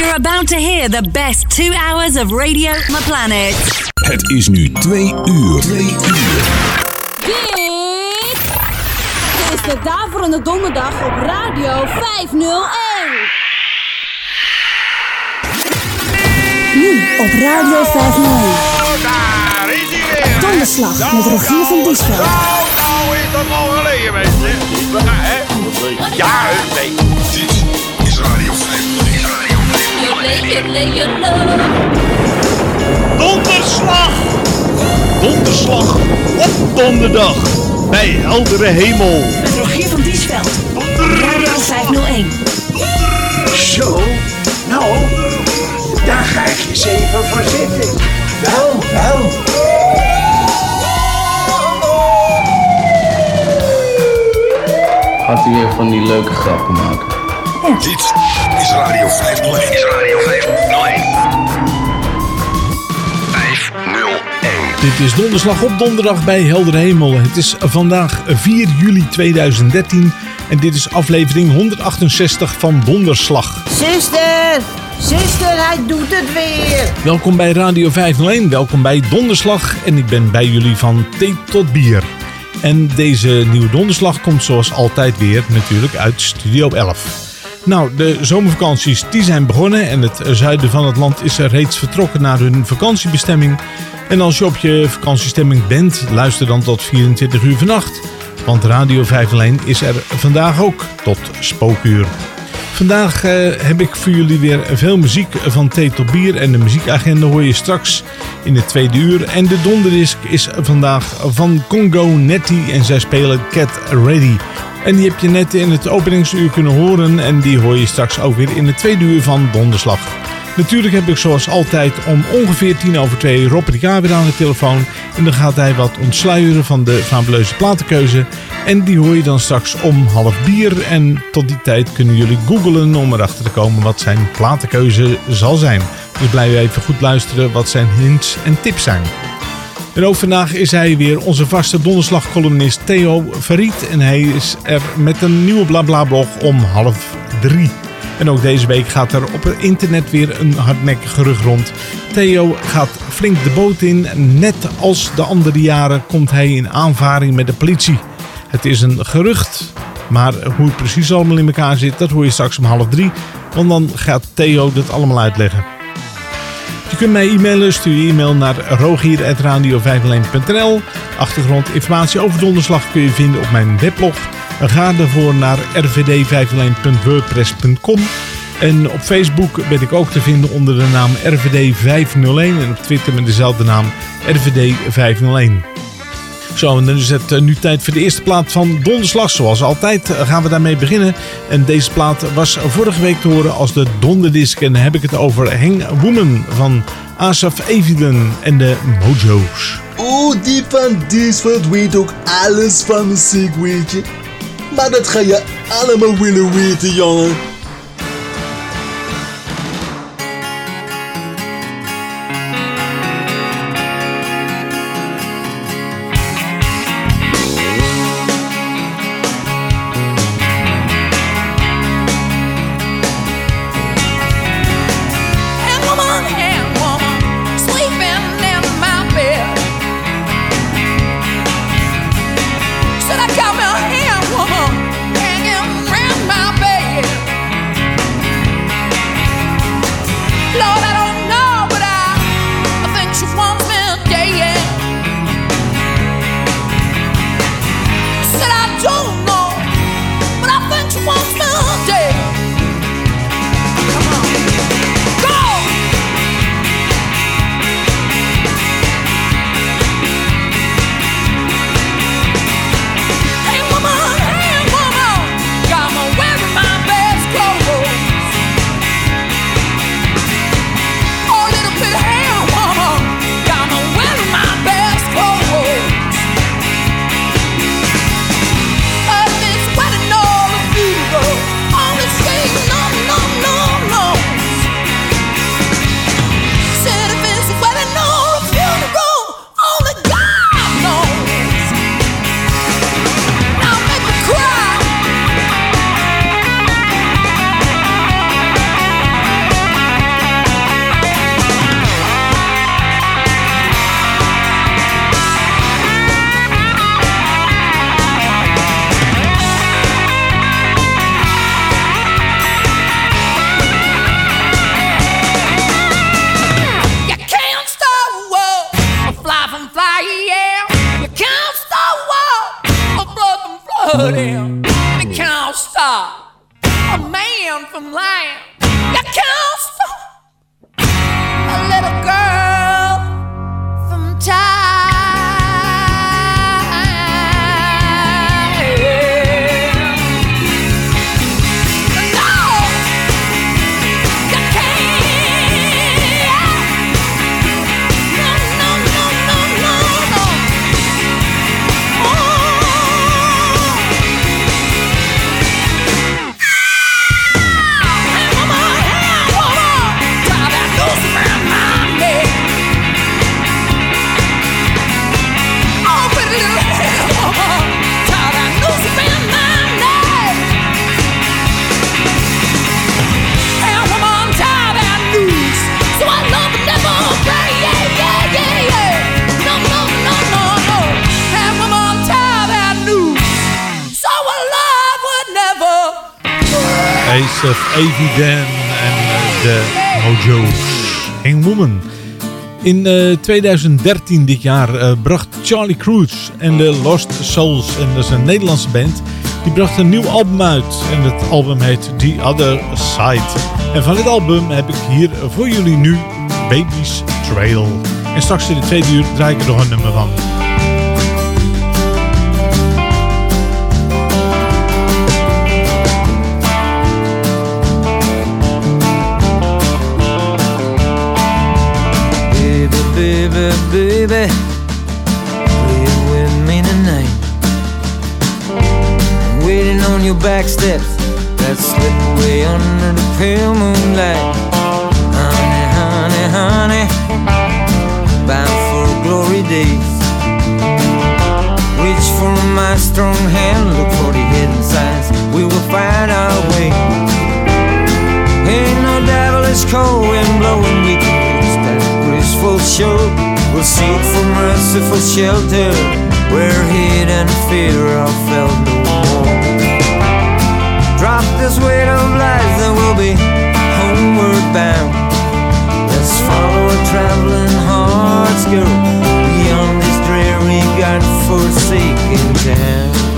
You're about to hear the best two hours of radio on the planet. Het is nu twee uur. Twee uur. Dit is de Daverende Donderdag op Radio 501. Nu op Radio 501. Daar is hij weer. Donderslag met Rogier van Diesveld. Nou, nou is dat al geleden, mensen. Gaan, hè? Ja, nee. Donderslag! Donderslag op donderdag bij heldere hemel. Met Rogier van Diesveld. Radio 501. Zo, nou, daar ga ik eens even voor zitten. Wel, wel. Gaat u weer van die leuke grappen maken? Dit is Radio 501. Is Radio 501. 501. Dit is donderslag op donderdag bij heldere hemel. Het is vandaag 4 juli 2013 en dit is aflevering 168 van Donderslag. Zuster, zuster, hij doet het weer. Welkom bij Radio 501, welkom bij Donderslag en ik ben bij jullie van thee tot bier. En deze nieuwe donderslag komt zoals altijd weer natuurlijk uit Studio 11. Nou, de zomervakanties die zijn begonnen en het zuiden van het land is er reeds vertrokken naar hun vakantiebestemming. En als je op je vakantiestemming bent, luister dan tot 24 uur vannacht. Want Radio 501 is er vandaag ook tot spookuur. Vandaag eh, heb ik voor jullie weer veel muziek van thee tot bier. En de muziekagenda hoor je straks in het tweede uur. En de donderdisc is vandaag van Congo Netty en zij spelen Cat Ready. En die heb je net in het openingsuur kunnen horen. En die hoor je straks ook weer in het tweede uur van Donderslag. Natuurlijk heb ik zoals altijd om ongeveer tien over twee Rob Ricard weer aan de telefoon. En dan gaat hij wat ontsluieren van de fabuleuze platenkeuze. En die hoor je dan straks om half bier. En tot die tijd kunnen jullie googlen om erachter te komen wat zijn platenkeuze zal zijn. Dus blijf even goed luisteren wat zijn hints en tips zijn. En ook vandaag is hij weer onze vaste donderslagcolumnist Theo Verriet. En hij is er met een nieuwe BlaBla-blog om half drie. En ook deze week gaat er op het internet weer een hardnekkig gerucht rond. Theo gaat flink de boot in. Net als de andere jaren komt hij in aanvaring met de politie. Het is een gerucht, maar hoe het precies allemaal in elkaar zit, dat hoor je straks om half drie. Want dan gaat Theo dat allemaal uitleggen. Je kunt mij e-mailen, stuur je e-mail naar rogier.radio501.nl Achtergrondinformatie over donderslag kun je vinden op mijn weblog. Ga daarvoor naar rvd501.wordpress.com En op Facebook ben ik ook te vinden onder de naam RVD501 en op Twitter met dezelfde naam RVD501. Zo, en dan is het eh, nu tijd voor de eerste plaat van Donderslag. Zoals altijd eh, gaan we daarmee beginnen. En deze plaat was vorige week te horen als de Donderdisc. En dan heb ik het over Hang Woman van Asaf Eviden en de Mojo's. Oeh, die van Diesveld weet ook alles van muziek, weet je. Maar dat ga je allemaal willen weten, jongen. In eh, 2013, dit jaar, eh, bracht Charlie Cruz en de Lost Souls, en dat is een Nederlandse band, die bracht een nieuw album uit. En het album heet The Other Side. En van dit album heb ik hier voor jullie nu Baby's Trail. En straks in de tweede uur draai ik er nog een nummer van. Baby, play with me tonight. Waiting on your back steps that slip away under the pale moonlight. Honey, honey, honey, bound for glory days. Reach for my strong hand, look for the hidden signs. We will find our way. Ain't no devilish cold wind blowing, we can reach that graceful shore. We'll seek for merciful shelter where and fear are felt no more. Drop this weight of then we'll be homeward bound. Let's follow a traveling heart's girl beyond this dreary, God-forsaken town.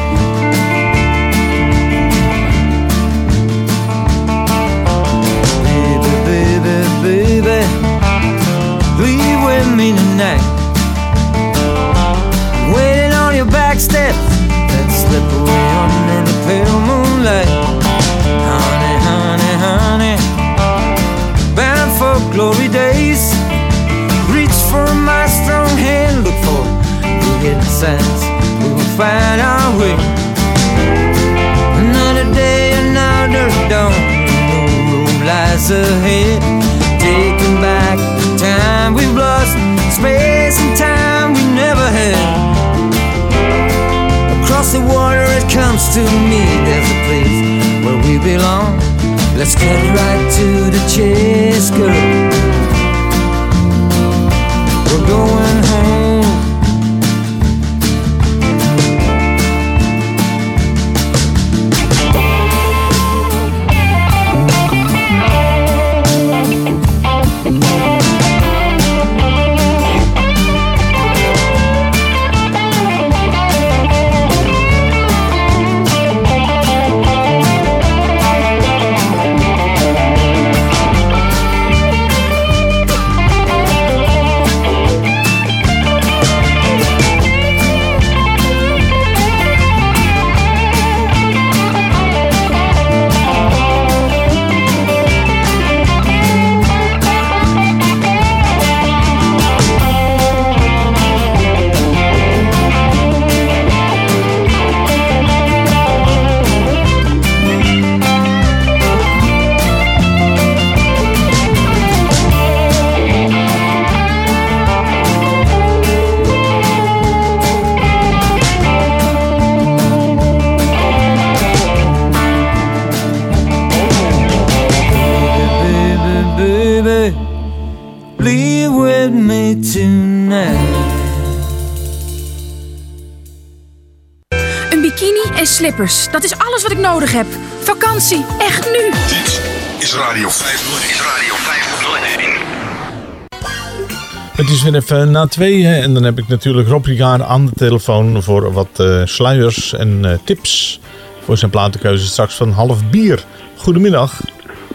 Me tonight. Waiting on your back steps that slip away under the pale moonlight. Honey, honey, honey, bound for glory days. Reach for my strong hand, look for the hidden signs. We will find our way. Another day, another dawn. No road lies ahead. Across the water it comes to me. There's a place where we belong. Let's cut right to the chase, girl. We're going home Dat is alles wat ik nodig heb. Vakantie, echt nu. Dit is Radio 501. Is Radio 501. Het is weer even na twee hè, en dan heb ik natuurlijk Rob Ricard aan de telefoon voor wat eh, sluiers en eh, tips voor zijn platenkeuze straks van half bier. Goedemiddag.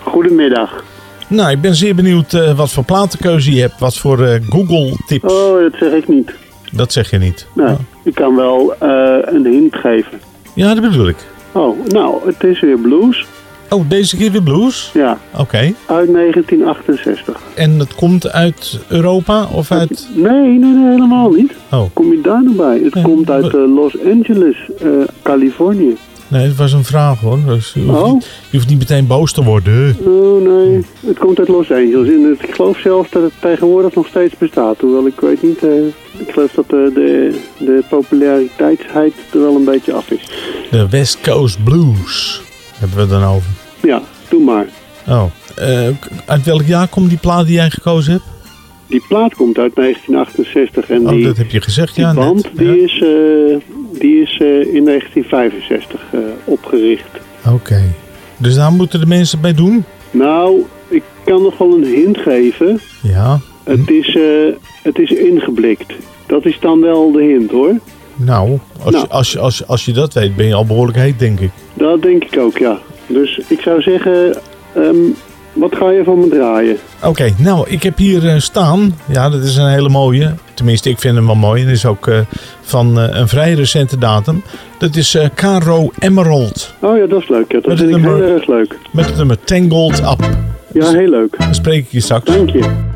Goedemiddag. Nou, ik ben zeer benieuwd eh, wat voor platenkeuze je hebt, wat voor Google tips. Oh, dat zeg ik niet. Dat zeg je niet. Nou, ik kan wel eh, een hint geven. Ja, dat bedoel ik. Oh, nou, het is weer blues. Oh, deze keer weer blues? Ja. Oké. Uit 1968. En het komt uit Europa of uit... Nee, nee, nee, helemaal niet. Oh. Kom je daar nou bij? Het komt uit eh, Los Angeles, eh, Californië. Nee, het was een vraag hoor. Dus je, hoeft Oh. niet, je hoeft niet meteen boos te worden. Oh nee, het komt uit Los Angeles. En ik geloof zelfs dat het tegenwoordig nog steeds bestaat. Hoewel ik weet niet, eh, ik geloof dat de, de, de populariteitsheid er wel een beetje af is. De West Coast Blues hebben we het dan over. Ja, doe maar. Oh. Eh, uit welk jaar komt die plaat die jij gekozen hebt? Die plaat komt uit 1968 en Oh, die, dat heb je gezegd, die ja. net. band die is, eh, die is eh, in 1965 eh, opgericht. Oké. Dus daar moeten de mensen bij doen? Nou, ik kan nog wel een hint geven. Ja. Het is, eh, het is ingeblikt. Dat is dan wel de hint hoor. Nou, als, Nou. Je, als, je, als, je- als je dat weet, ben je al behoorlijk heet, denk ik. Dat denk ik ook, ja. Dus ik zou zeggen, ehm, wat ga je van me draaien? Oké, nou, ik heb hier eh, staan. Ja, dat is een hele mooie. Tenminste, ik vind hem wel mooi. En is ook eh, van eh, een vrij recente datum. Dat is Caro Emerald. Oh ja, dat is leuk. Ja, dat Met vind heel nummer- erg leuk. Met het nummer Tangled Up. Ja, heel leuk. Dan spreek ik je straks. Dank je.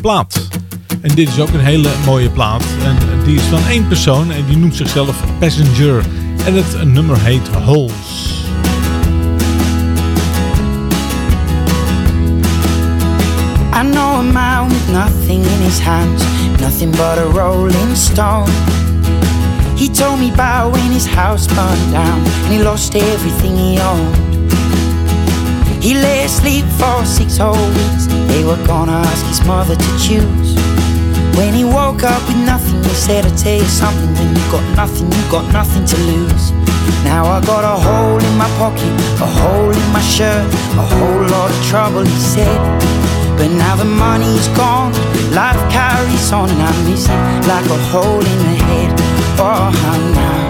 plaat. En dit is ook een hele mooie plaat. En die is van één persoon en die noemt zichzelf Passenger. En het nummer heet Holes. I know a man with nothing in his hands, nothing but a rolling stone. He told me about when his house burned down and he lost everything he owned. He lay asleep for six whole weeks. They were gonna ask his mother to choose. When he woke up with nothing, he said, I tell you something, when you got nothing, you got nothing to lose. Now I got a hole in my pocket, a hole in my shirt, a whole lot of trouble, he said. But now the money's gone, life carries on, and I'm missing like a hole in the head. Oh, now.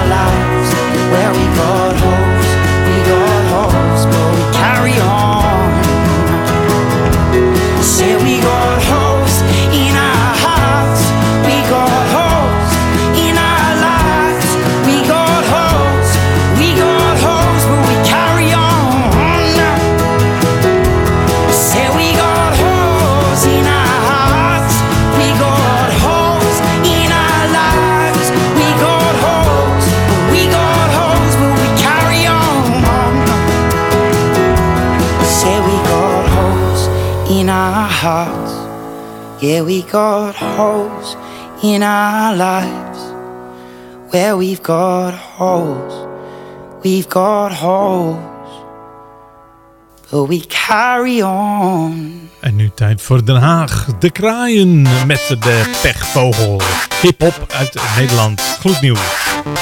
Yeah, we got holes in our lives. Where we've got holes, we've got holes. But we carry on. En nu tijd voor Den Haag. De kraaien met de pechvogel. Hip-hop uit Nederland. Gloednieuw. nieuw.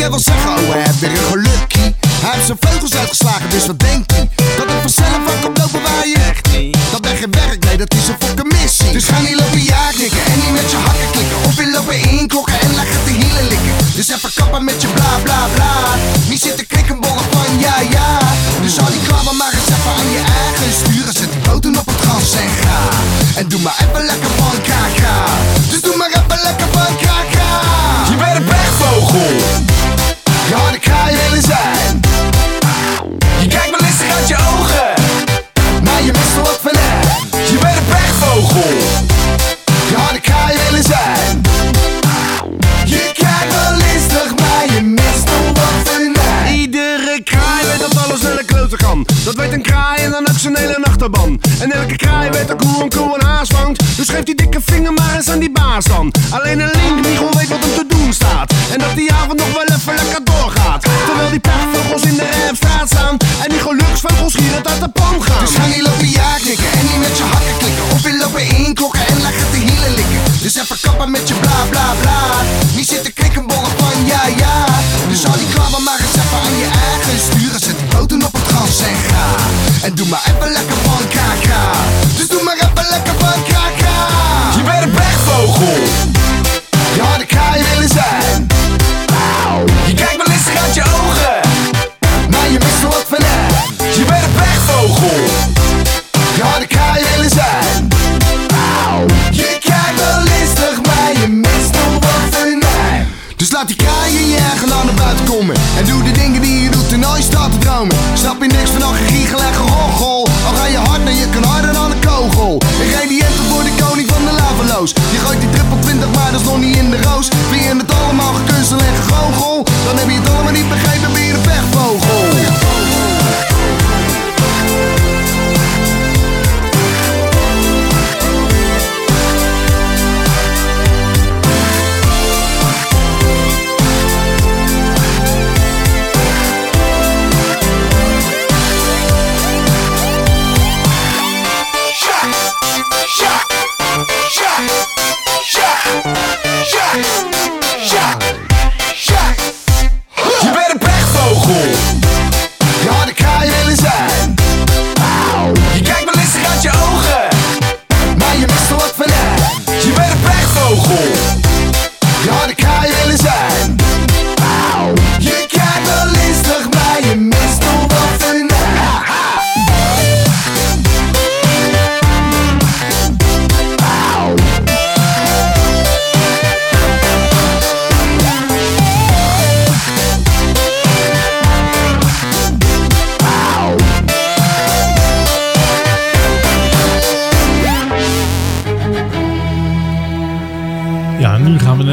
que você falar.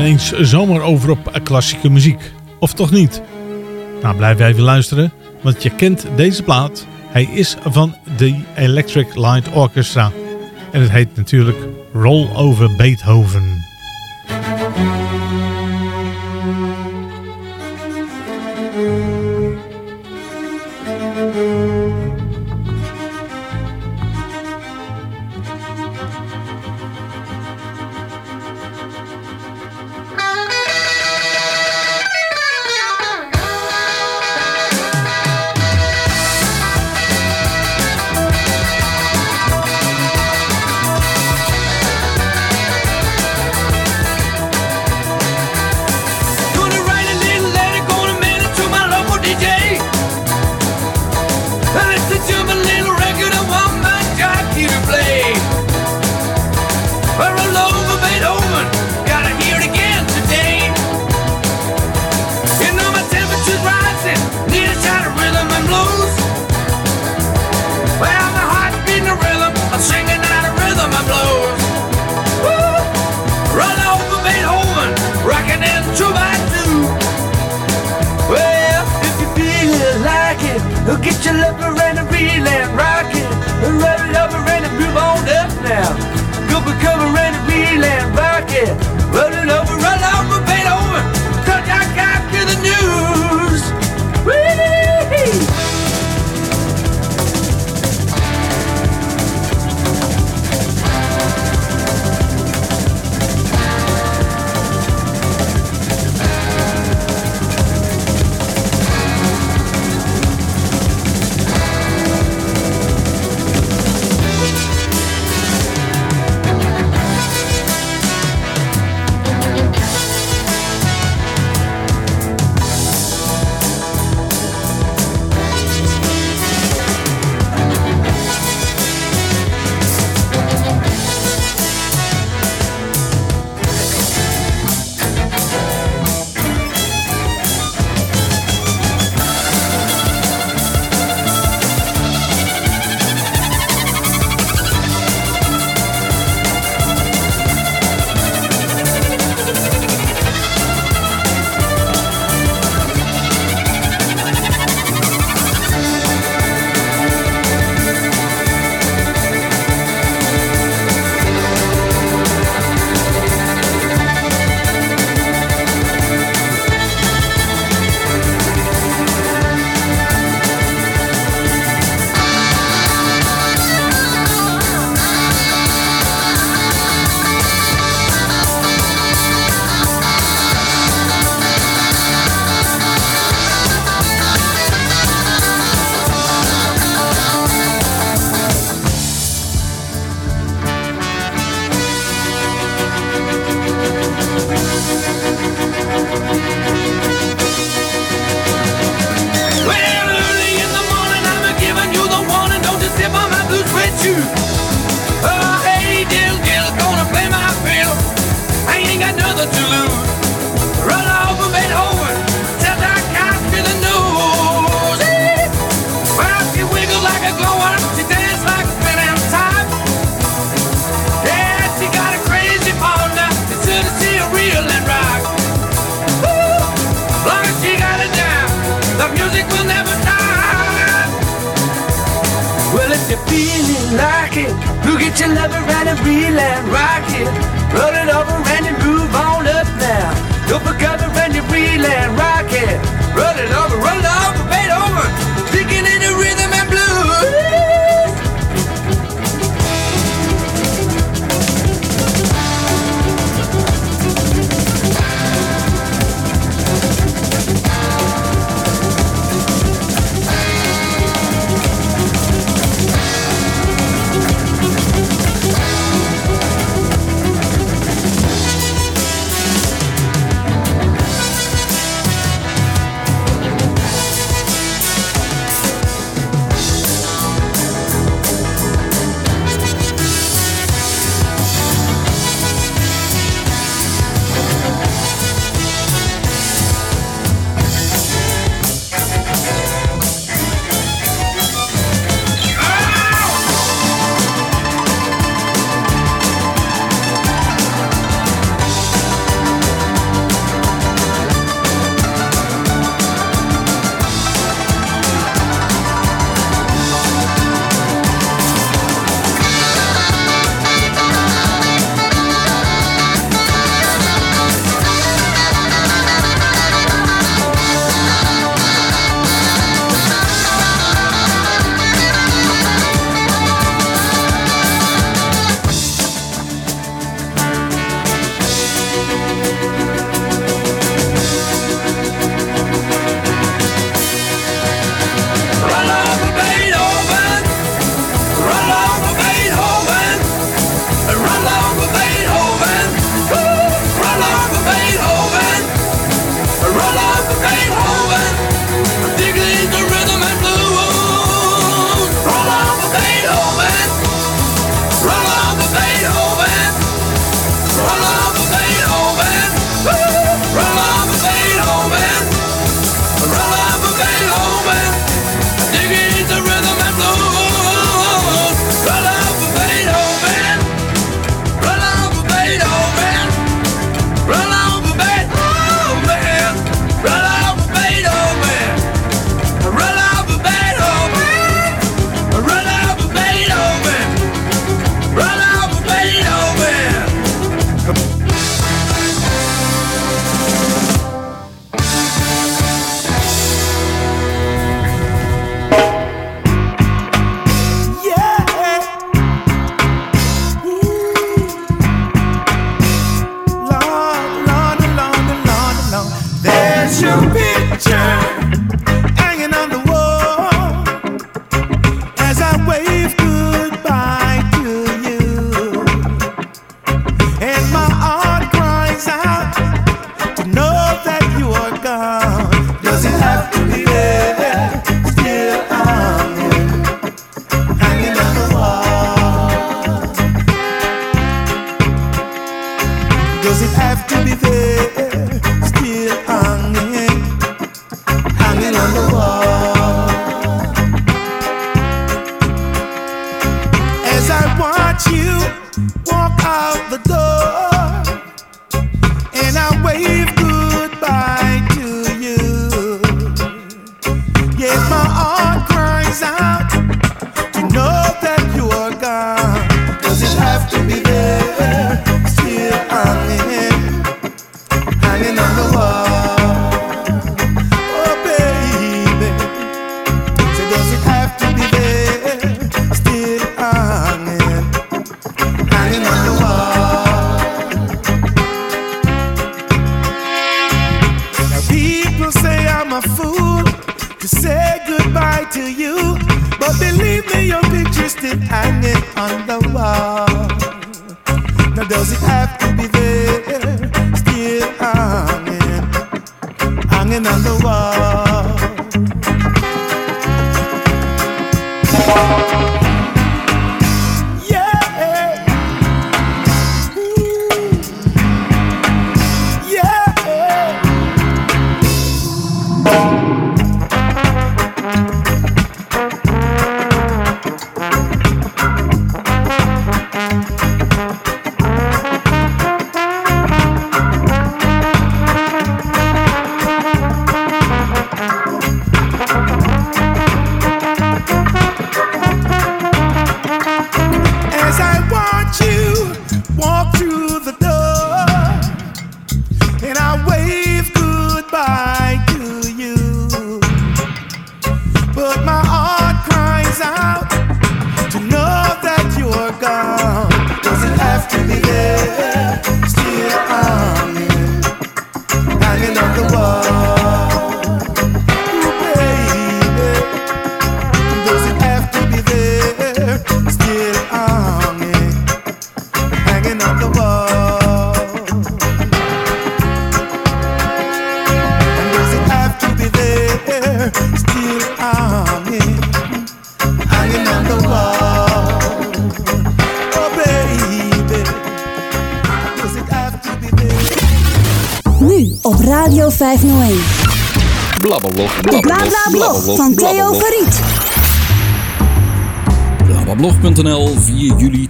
Eens zomaar over op klassieke muziek. Of toch niet? Nou, blijf even luisteren, want je kent deze plaat. Hij is van de Electric Light Orchestra. En het heet natuurlijk Roll Over Beethoven. feel and rock.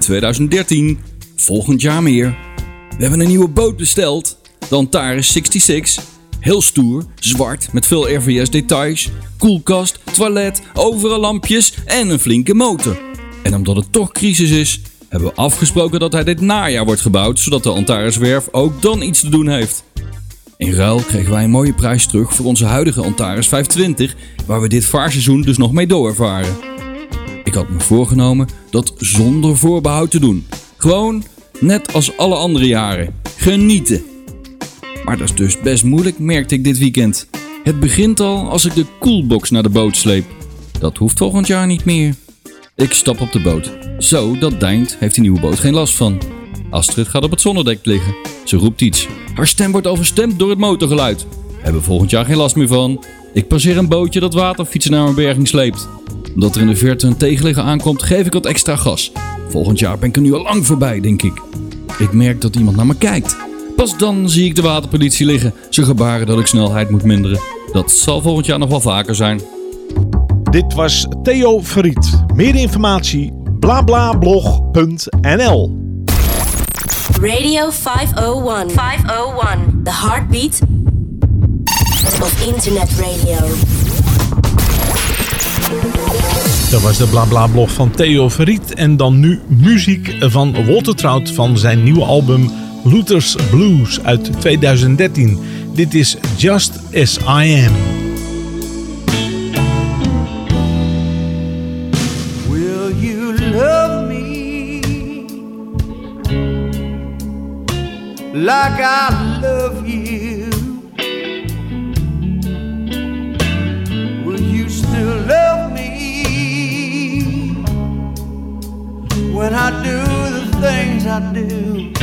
2013. Volgend jaar meer. We hebben een nieuwe boot besteld. De Antares 66. Heel stoer, zwart, met veel RVS details. Koelkast, toilet, overal lampjes en een flinke motor. En omdat het toch crisis is, hebben we afgesproken dat hij dit najaar wordt gebouwd, zodat de Antares werf ook dan iets te doen heeft. In ruil kregen wij een mooie prijs terug voor onze huidige Antares 520, waar we dit vaarseizoen dus nog mee doorvaren. Ik had me voorgenomen dat zonder voorbehoud te doen. Gewoon net als alle andere jaren. Genieten. Maar dat is dus best moeilijk, merkte ik dit weekend. Het begint al als ik de koelbox naar de boot sleep. Dat hoeft volgend jaar niet meer. Ik stap op de boot. Zo, dat deint, heeft die nieuwe boot geen last van. Astrid gaat op het zonnedek liggen. Ze roept iets. Haar stem wordt overstemd door het motorgeluid. Hebben volgend jaar geen last meer van. Ik passeer een bootje dat waterfietsen naar mijn berging sleept. Omdat er in de verte een tegenligger aankomt, geef ik wat extra gas. Volgend jaar ben ik er nu al lang voorbij, denk ik. Ik merk dat iemand naar me kijkt. Pas dan zie ik de waterpolitie liggen. Ze gebaren dat ik snelheid moet minderen. Dat zal volgend jaar nog wel vaker zijn. Dit was Theo Verriet. Meer informatie blablablog.nl Radio 501. 501. The heartbeat of internet radio. Dat was de blablablog van Theo Verriet. En dan nu muziek van Walter Trout van zijn nieuwe album Luther's Blues uit 2013. Dit is Just As I Am. Will you love me like I I do the things I do?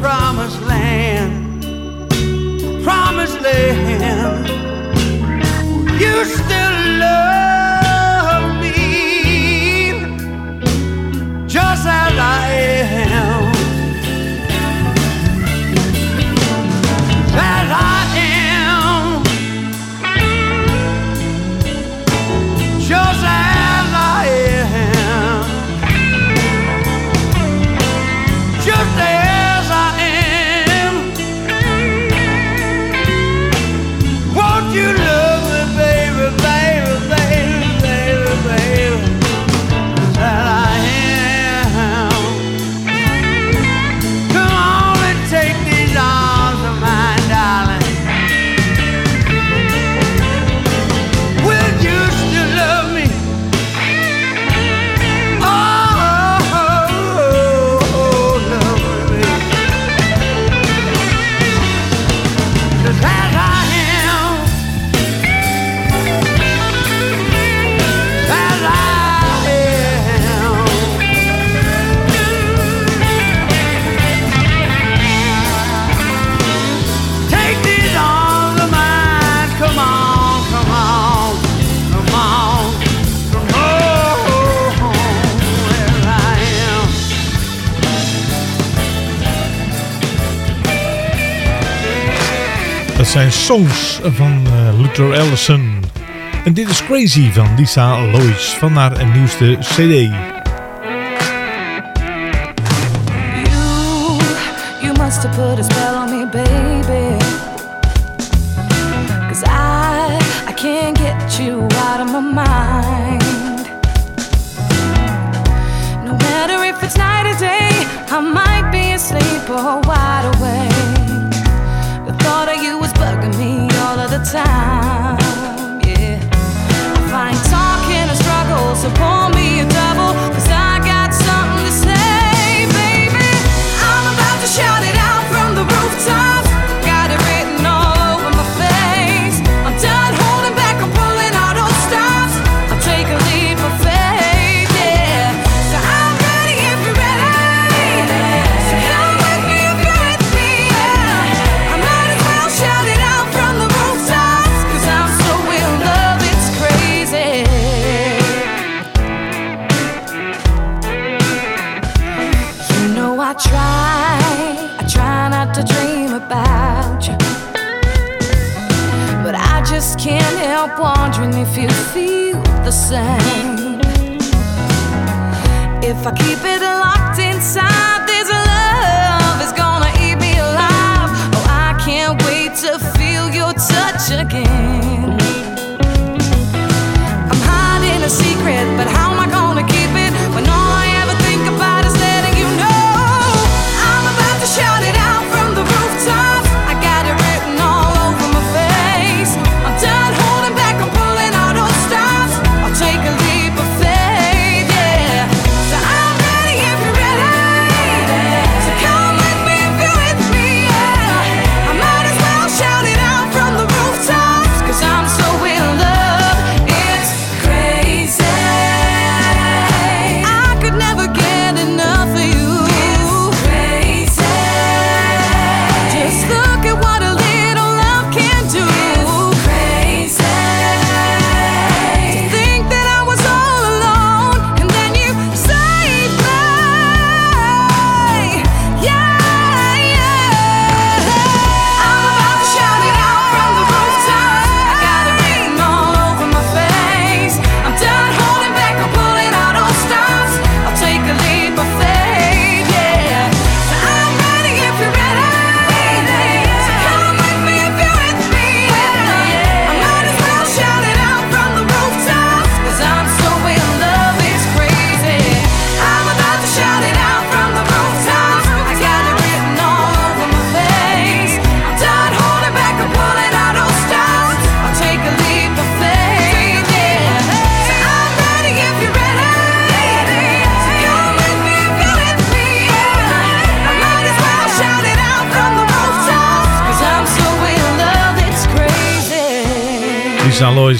promised land, promised land. Songs van eh, Luther Ellison En dit is Crazy van Lisa Lois van haar nieuwste cd.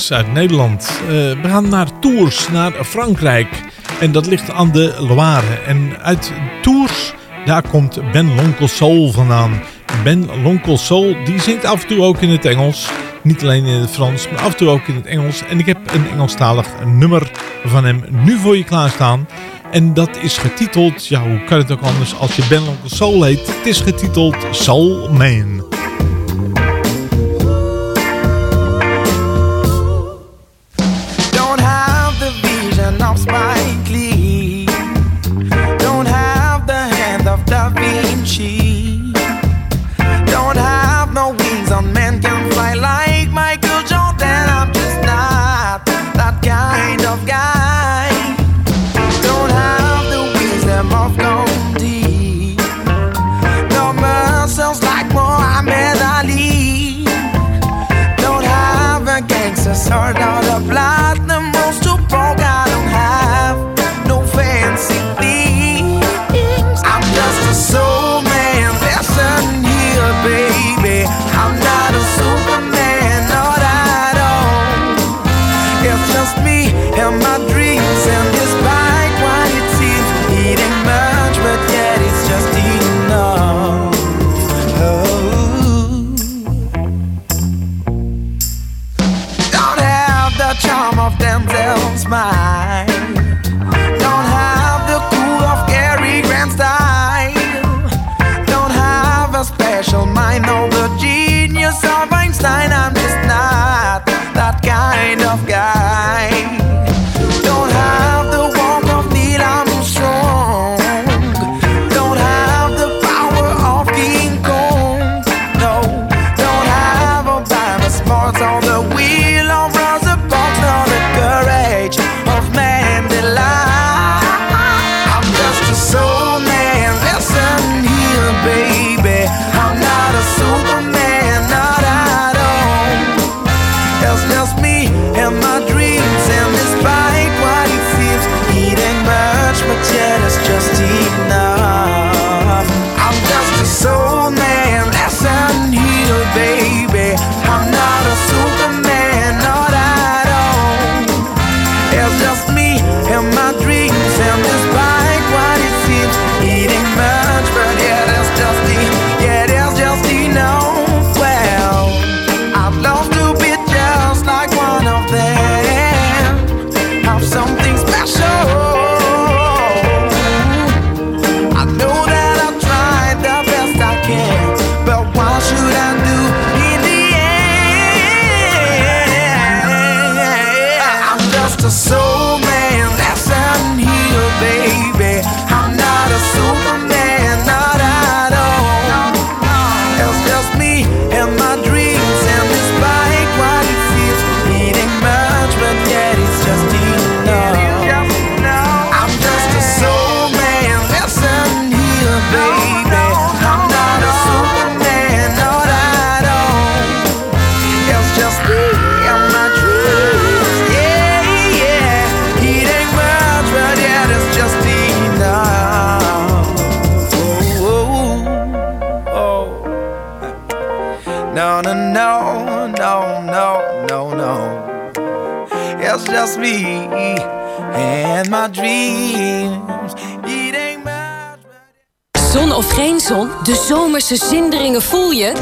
uit Nederland. Eh, we gaan naar Tours, naar Frankrijk. En dat ligt aan de Loire. En uit Tours, daar komt Ben Lonkel Soul vandaan. Ben Lonkel Soul, die zingt af en toe ook in het Engels. Niet alleen in het Frans, maar af en toe ook in het Engels. En ik heb een Engelstalig nummer van hem nu voor je klaarstaan. En dat is getiteld, ja hoe kan het ook anders als je Ben Lonkel Soul heet. Het is getiteld Soul Man. Zinderingen voel je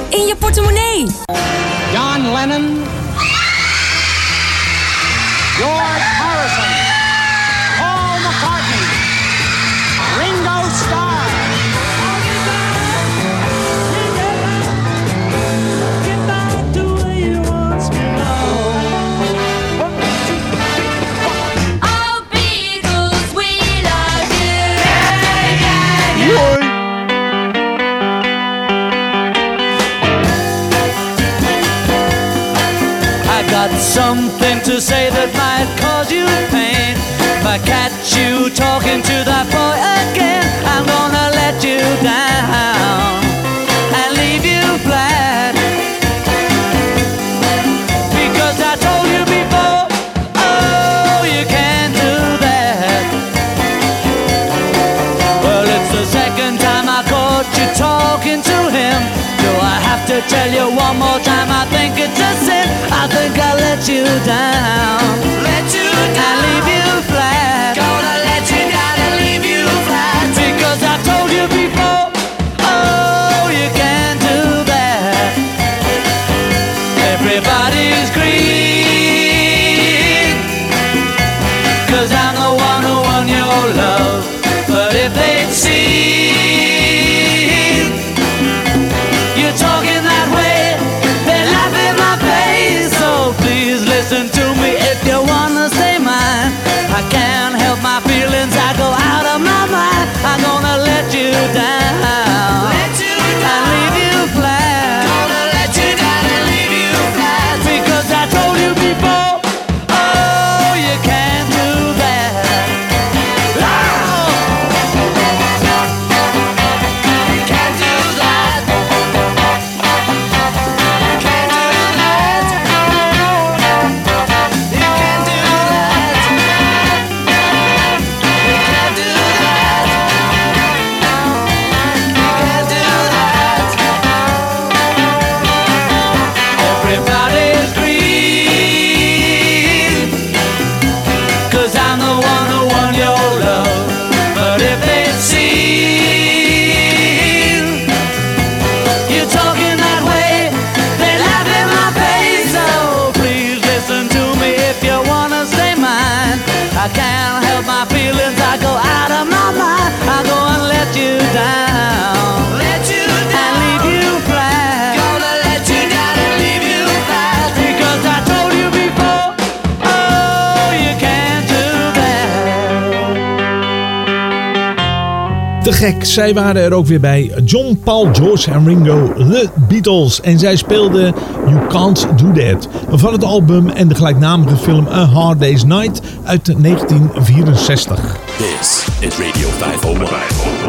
gek, zij waren er ook weer bij. John, Paul, George en Ringo, The Beatles. En zij speelden You Can't Do That. Van het album en de gelijknamige film A Hard Day's Night uit 1964. This is Radio 501,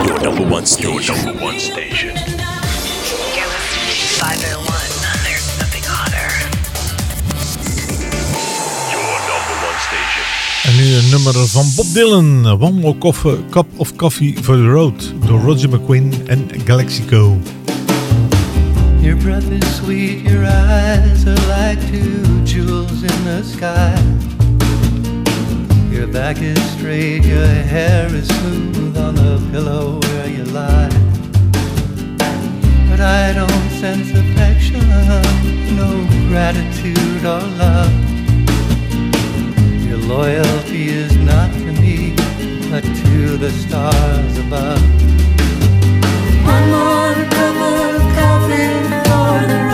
your number one station. Your number one station. Een nummer van Bob Dylan. One More Coffee, Cup of Coffee for the Road. Door Roger McQueen en Galaxico. Your breath is sweet, your eyes are like two jewels in the sky. Your back is straight, your hair is smooth on the pillow where you lie. But I don't sense affection, no gratitude or love. Loyalty is not to me, but to the stars above. One more cup of coffee for the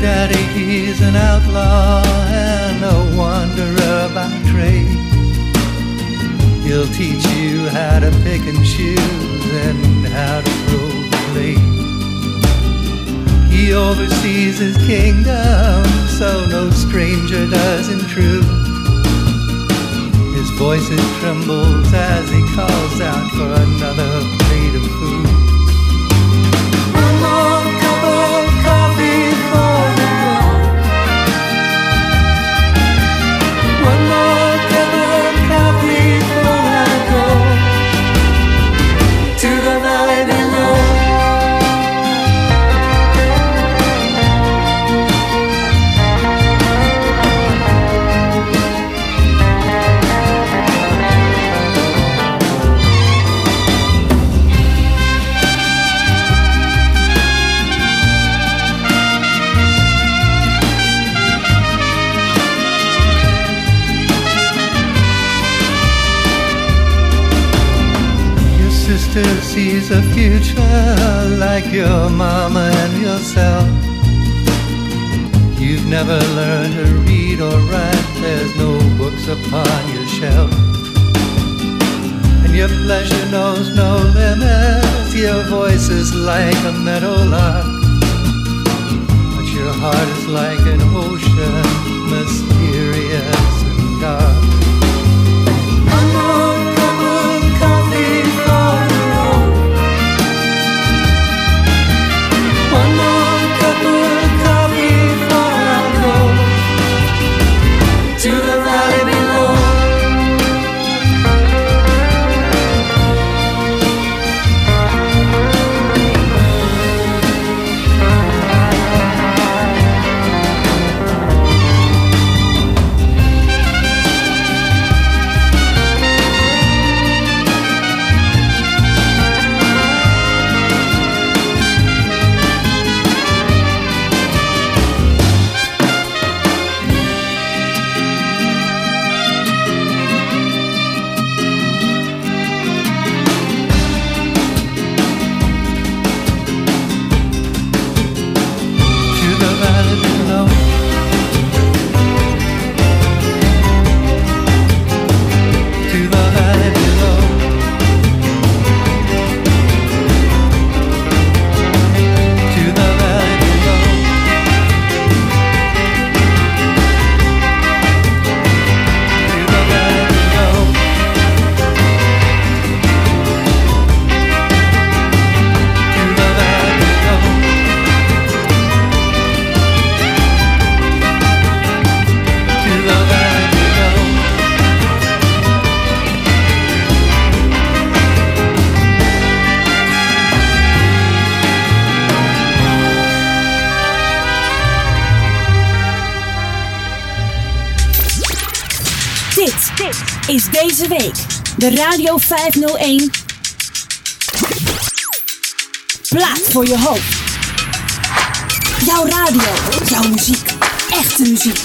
daddy, he's an outlaw and a wanderer by trade. He'll teach you how to pick and choose and how to throw the blade. He oversees his kingdom, so no stranger does intrude. His voice it trembles as he calls out for another sees a future like your mama and yourself. You've never learned to read or write, there's no books upon your shelf. And your pleasure knows no limits, your voice is like a meadowlark. But your heart is like an ocean, de Radio 501. Plaat voor je hoop. Jouw radio, jouw muziek, echte muziek.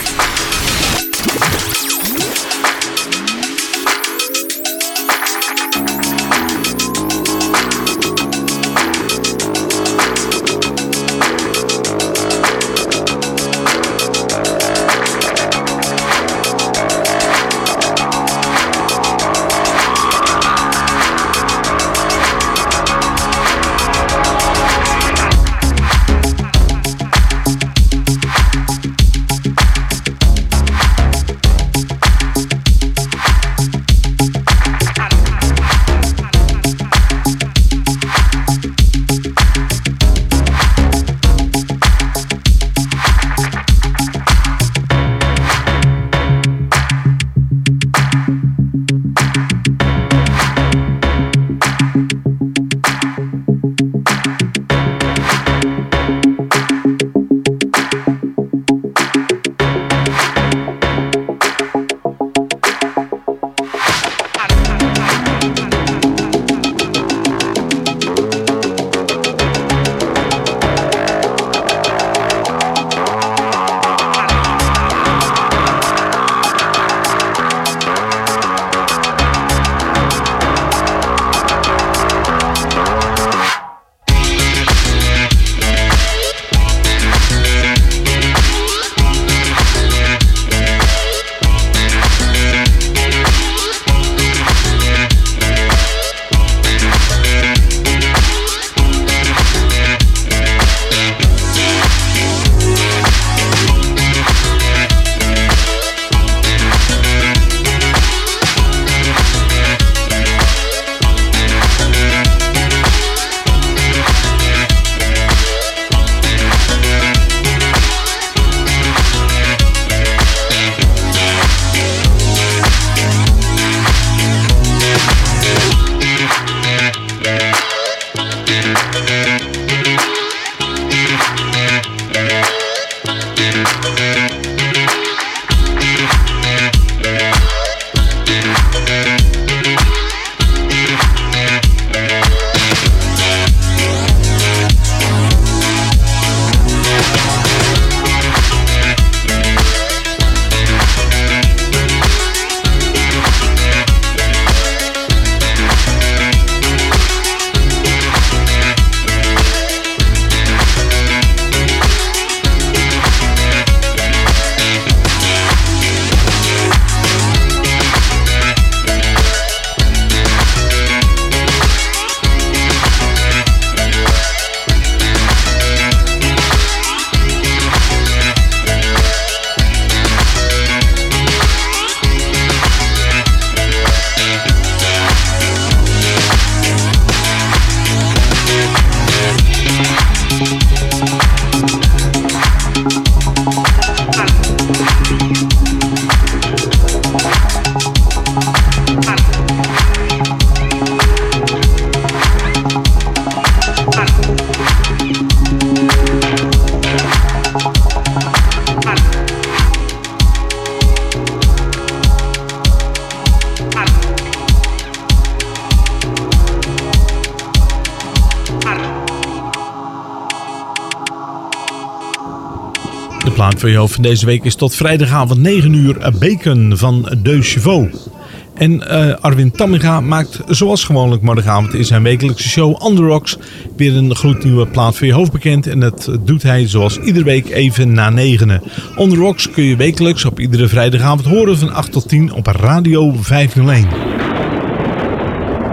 Hoofd van deze week is tot vrijdagavond 9 uur Bacon van De Chevaux. En eh, Arwin Tamminga maakt zoals gewoonlijk morgenavond in zijn wekelijkse show On The Rocks weer een gloednieuwe plaat voor je hoofd bekend. En dat doet hij zoals iedere week even na negenen. On The Rocks kun je wekelijks op iedere vrijdagavond horen van 8 tot 10 op Radio 501.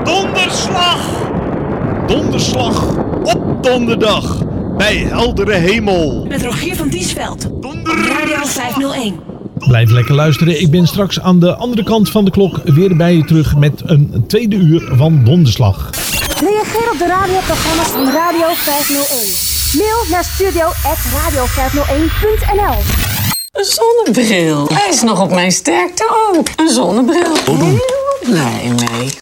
Donderslag! Donderslag op donderdag bij heldere hemel. Met Rogier van Diesveld. Radio 501. Blijf lekker luisteren. Ik ben straks aan de andere kant van de klok weer bij je terug met een tweede uur van Donderslag. Reageer op de radioprogramma's van Radio 501. Mail naar studio.radio501.nl Een zonnebril. Hij is nog op mijn sterkte ook. Een zonnebril. Heel blij mee.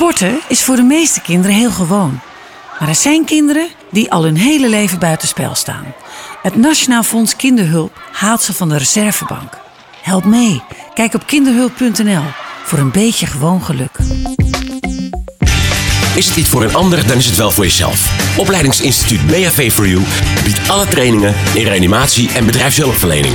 Sporten is voor de meeste kinderen heel gewoon. Maar er zijn kinderen die al hun hele leven buitenspel staan. Het Nationaal Fonds Kinderhulp haalt ze van de reservebank. Help mee. Kijk op kinderhulp.nl voor een beetje gewoon geluk. Is het niet voor een ander, dan is het wel voor jezelf. Opleidingsinstituut BHV4U biedt alle trainingen in reanimatie en bedrijfshulpverlening.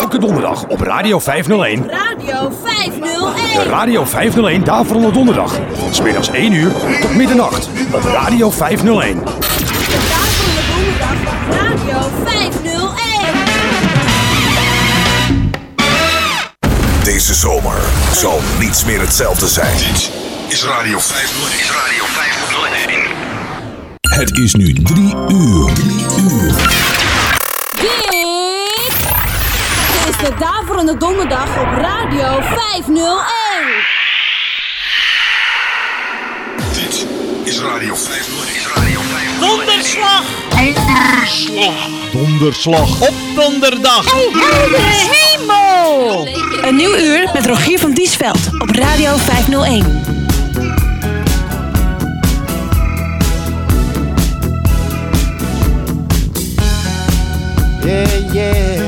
Elke donderdag op Radio 501. Radio 501. De Radio 501 Daverende Donderdag. Van 's middags 1 uur tot middernacht op Radio 501. Radio 501. Deze zomer zal niets meer hetzelfde zijn. Dit is Radio 501. Is Radio 501. Het is nu 3 uur. 3 uur. De Daverende Donderdag op Radio 501. Dit is Radio 501. Is Radio 501. Donderslag! Donderslag! Donderslag op donderdag! Heldere hemel! Een nieuw uur met Rogier van Diesveld op Radio 501. Yeah, yeah, yeah.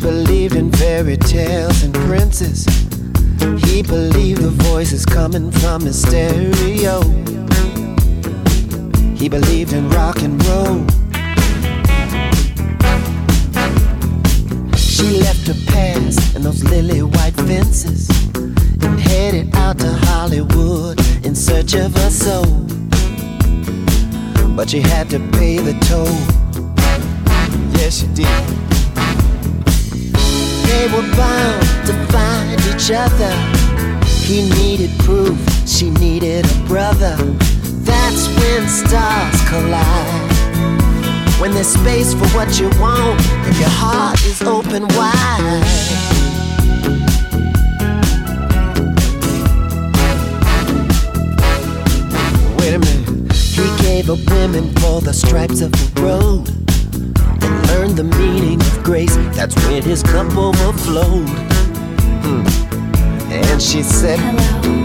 Believed in fairy tales and princes. He believed the voices coming from his stereo. He believed in rock and roll. She left her past and those lily white fences and headed out to Hollywood in search of her soul. But she had to pay the toll. Yes, she did. They were bound to find each other. He needed proof, she needed a brother. That's when stars collide. When there's space for what you want and your heart is open wide. Wait a minute. He gave up women for the stripes of the road learned the meaning of grace. That's when his cup overflowed. Hmm. And she said, Hello.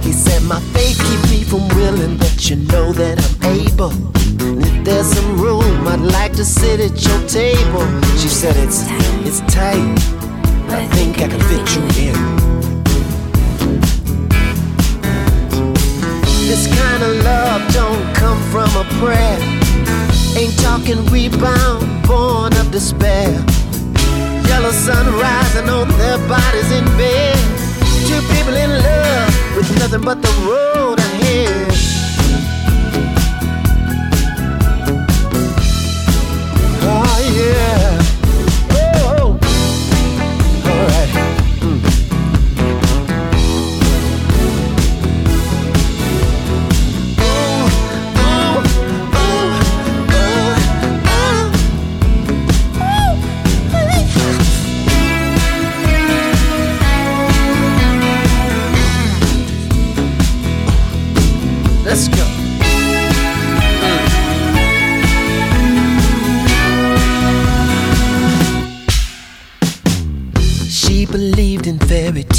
He said, My faith keep me from willing, but you know that I'm able. And if there's some room, I'd like to sit at your table. She said, It's it's tight, I think I can fit you in. This kind of love don't come from a prayer. Ain't talking rebound, born of despair. Yellow sun rising on their bodies in bed. Two people in love with nothing but the road ahead. Oh yeah.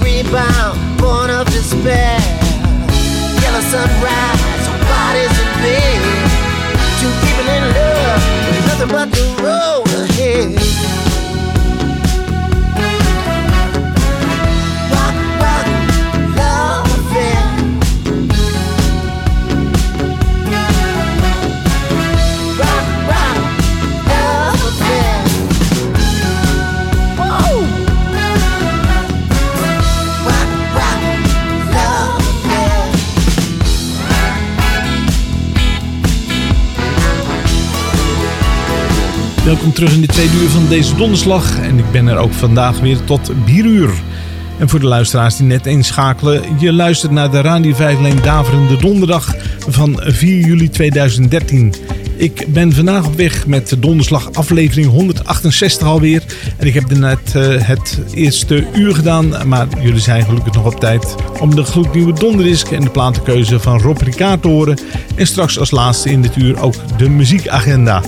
Rebound, born of despair. Yellow sunrise, bodies in bed. Two people in love, nothing but the road ahead. Welkom terug in de tweede uur van deze donderslag. En ik ben er ook vandaag weer tot 4 uur. En voor de luisteraars die net inschakelen, je luistert naar de Radio 5 Leen Daverende Donderdag van 4 juli 2013. Ik ben vandaag op weg met de donderslag aflevering 168 alweer. En ik heb net eh, het eerste uur gedaan, maar jullie zijn gelukkig nog op tijd om de gloednieuwe donderdisc en de platenkeuze van Rob Ricard te horen. En straks als laatste in dit uur ook de muziekagenda.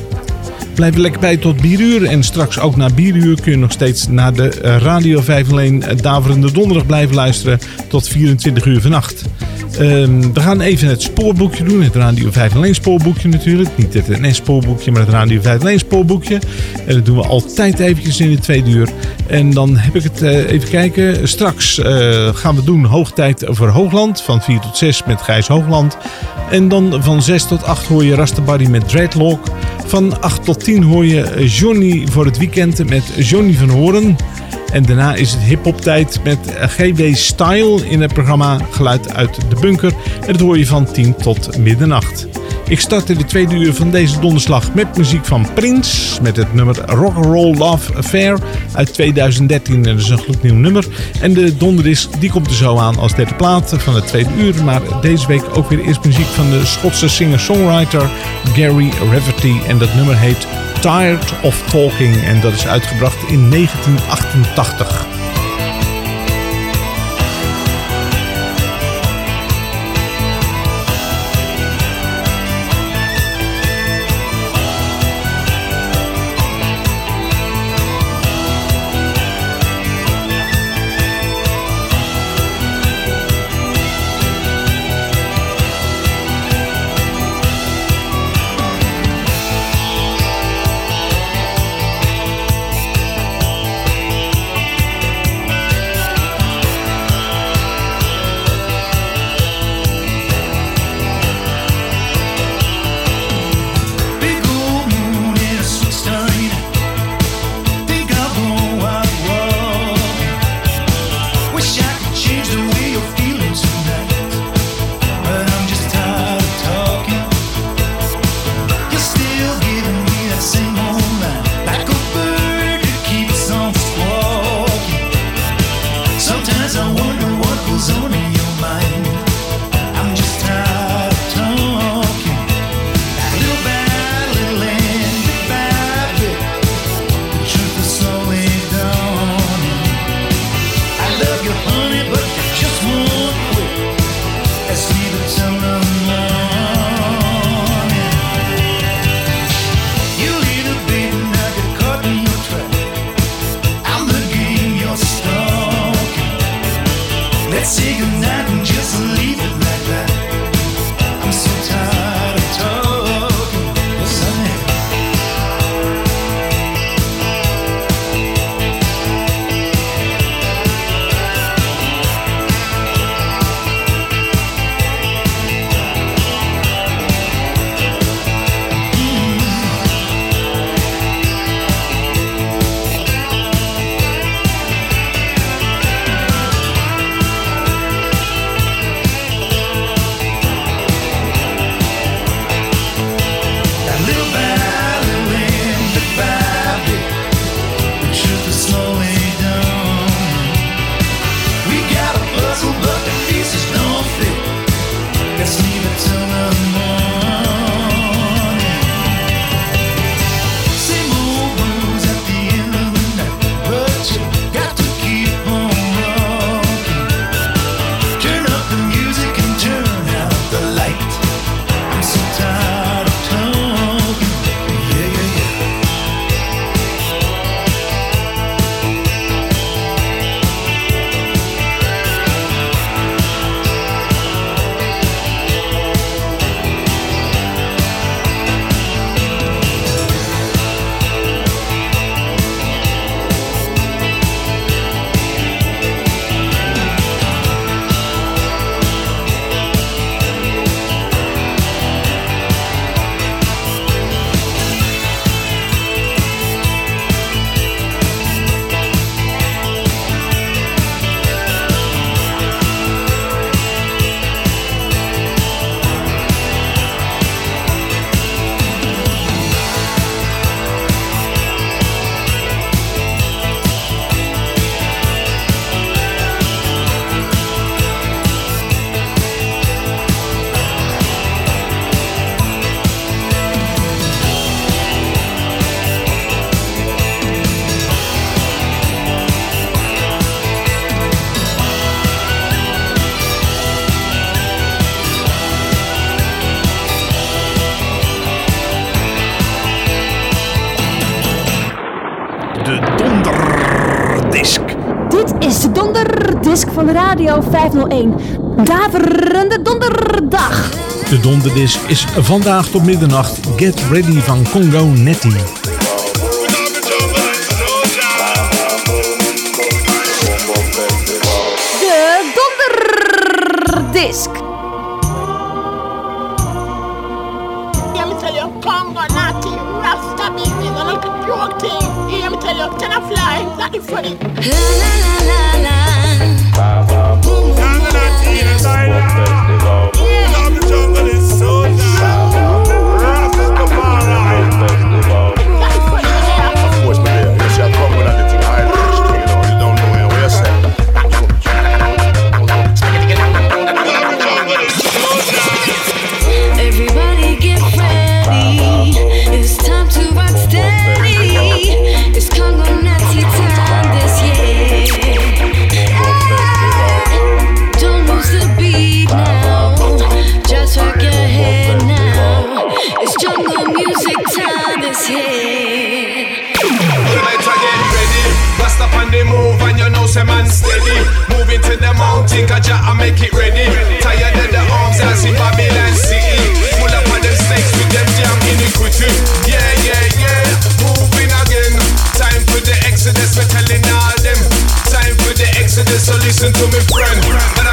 Blijf er lekker bij tot bieruur. En straks ook na bieruur kun je nog steeds naar de eh, Radio 5 alleen Daverende Donderdag blijven luisteren. Tot 24 uur vannacht. Ehm, we gaan even het spoorboekje doen. Het Radio 5 alleen spoorboekje natuurlijk. Niet het NS spoorboekje, maar het Radio 5 alleen spoorboekje. En dat doen we altijd eventjes in de tweede uur. En dan heb ik het eh, even kijken. Straks eh, gaan we doen Hoogtijd voor Hoogland. Van 4 tot 6 met Gijs Hoogland. En dan van 6 tot 8 hoor je Rastabarry met Dreadlock. Van 8 tot 10 hoor je Johnny voor het weekend met Johnny van Horen. En daarna is het hip-hop tijd met GW Style in het programma Geluid uit de Bunker. En dat hoor je van 10 tot middernacht. Ik startte de tweede uur van deze donderslag met muziek van Prince. Met het nummer Rock'n'Roll Love Affair uit 2013. En dat is een gloednieuw nummer. En de donderdisc die komt er zo aan als derde plaat van het tweede uur. Maar deze week ook weer eerst muziek van de Schotse singer-songwriter Gary Rafferty. En dat nummer heet Tired of Talking. En dat is uitgebracht in 1988. Radio 501. Daverende donderdag. De donderdisc is vandaag tot middernacht Get Ready van Congo Netty. De donderdisc. Hear me tell you, Baba Boom. Boom. Boom. Boom. Boom. Boom. Boom. Moving to the mountain, cause I make it ready. Tired of the arms I see Babylon City. Full up on them snakes with them jam iniquity. Yeah, yeah, yeah. Moving again. Time for the exodus, we're telling all them. Time for the exodus, so listen to me, friend.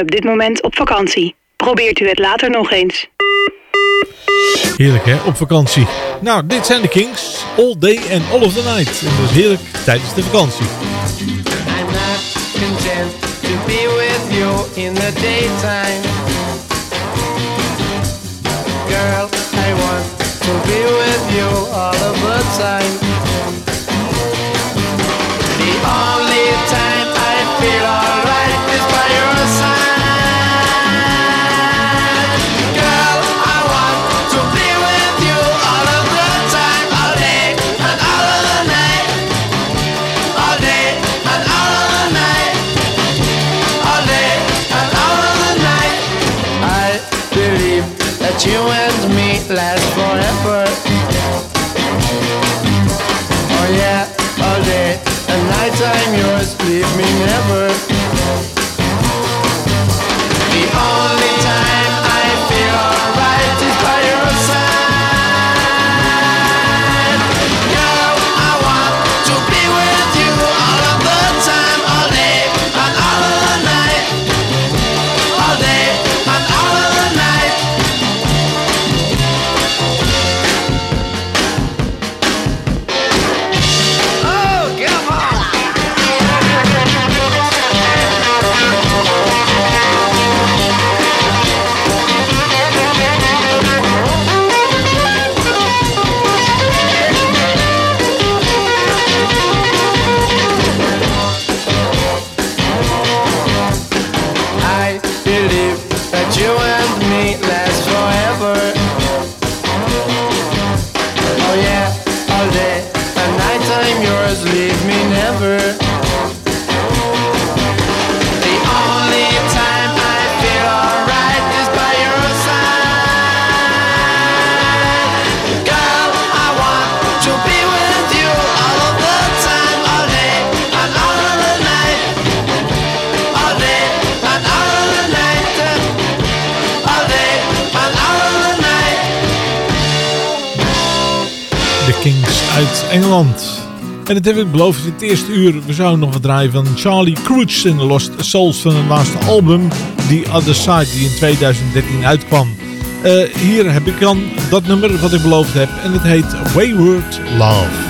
op dit moment op vakantie. Probeert u het later nog eens. Heerlijk hè, op vakantie. Nou, dit zijn de Kings. All day and all of the night. En dat is heerlijk tijdens de vakantie. I'm not content to be with you in the daytime. Girl, I want to be with you all of the time. me never uit Engeland. En dat heb ik beloofd in het eerste uur. We zouden nog wat draaien van Charlie Crouch in The Lost Souls van het laatste album. The Other Side, die in 2013 uitkwam. Eh, hier heb ik dan dat nummer wat ik beloofd heb. En het heet Wayward Love.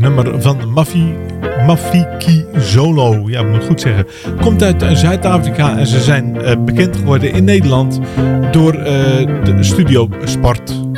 Nummer van Mafi, Mafiki Zolo. Ja, ik moet goed zeggen. Komt uit Zuid-Afrika en ze zijn uh, bekend geworden in Nederland door uh, de Studio Sport.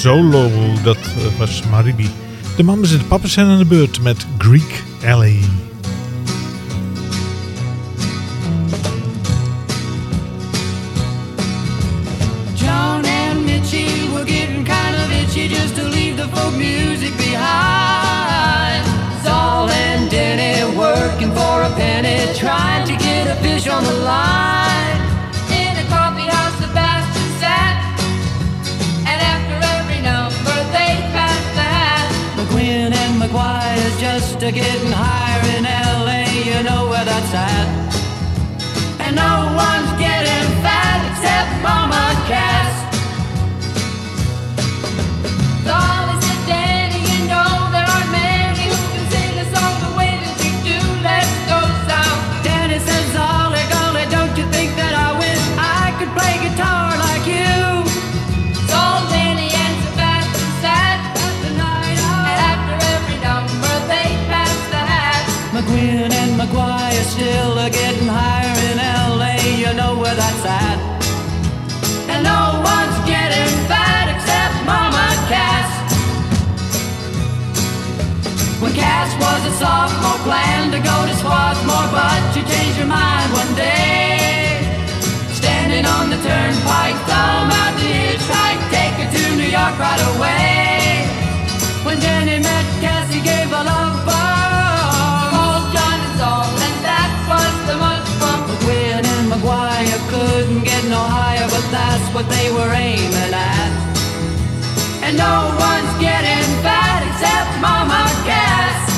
Solo, dat uh, was Maribi. De mamas en de papas zijn aan de beurt met Greek Alley. John and Mitchie were getting kind of itchy just to leave the folk music behind. Saul and Denny working for a penny, trying to get a fish on the line. A getting higher in LA, you know where that's at. And no one's getting fat except Mama Cass. sophomore plan to go to Swarthmore, but you changed your mind one day. Standing on the turnpike, thumb out the hitchhike, take her to New York right away. When Jenny met Cassie, gave a love bar, called Johnny Song, and that was the much fun. McGuinn and McGuire couldn't get no higher, but that's what they were aiming at. And no one's getting fat except Mama Cass.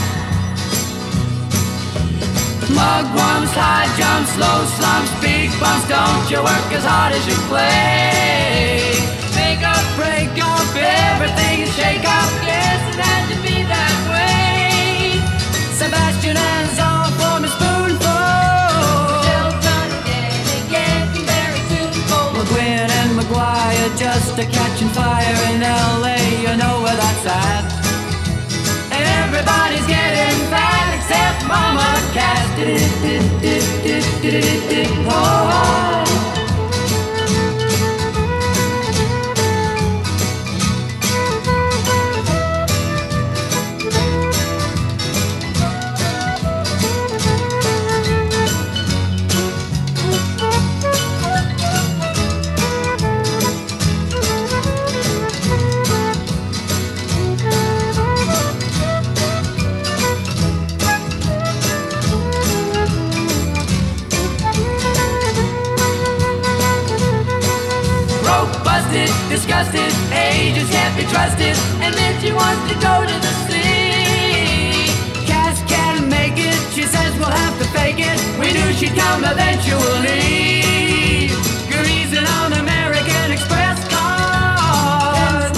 Mugwumps, high jumps, low slumps, big bumps. Don't you work as hard as you play. Make up, break up, everything is shake up. Yes, it had to be that way. Sebastian hands on for me spoonful. Shelton getting, getting very cold. McGuinn and McGuire just a catching fire in LA. You know where that's at. Everybody's getting Mama Cass. Did it, it, it, it, it, it, oh. Disgusted. Agents can't be trusted, and then she wants to go to the sea. Cass can't make it, she says we'll have to fake it. We knew she'd come eventually. Greasing on American Express cars.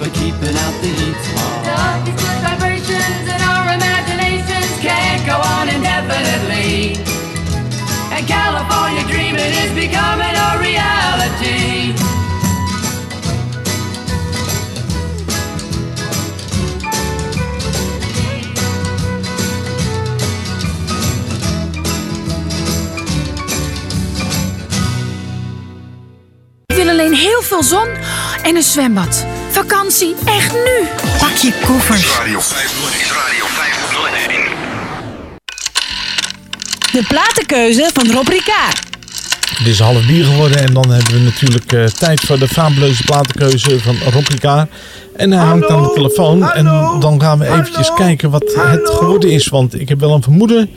But keeping out the heat's hard. Good vibrations in our imaginations can't go on indefinitely. And California dreaming is becoming heel veel zon en een zwembad. Vakantie, echt nu. Pak je koffers. Radio 501 is Radio 501. De platenkeuze van Rob Ricard. Het is half bier geworden en dan hebben we natuurlijk eh, tijd voor de fabuleuze platenkeuze van Rob Ricard. En hij hangt aan de telefoon en dan gaan we eventjes kijken wat het geworden is. Want ik heb wel een vermoeden,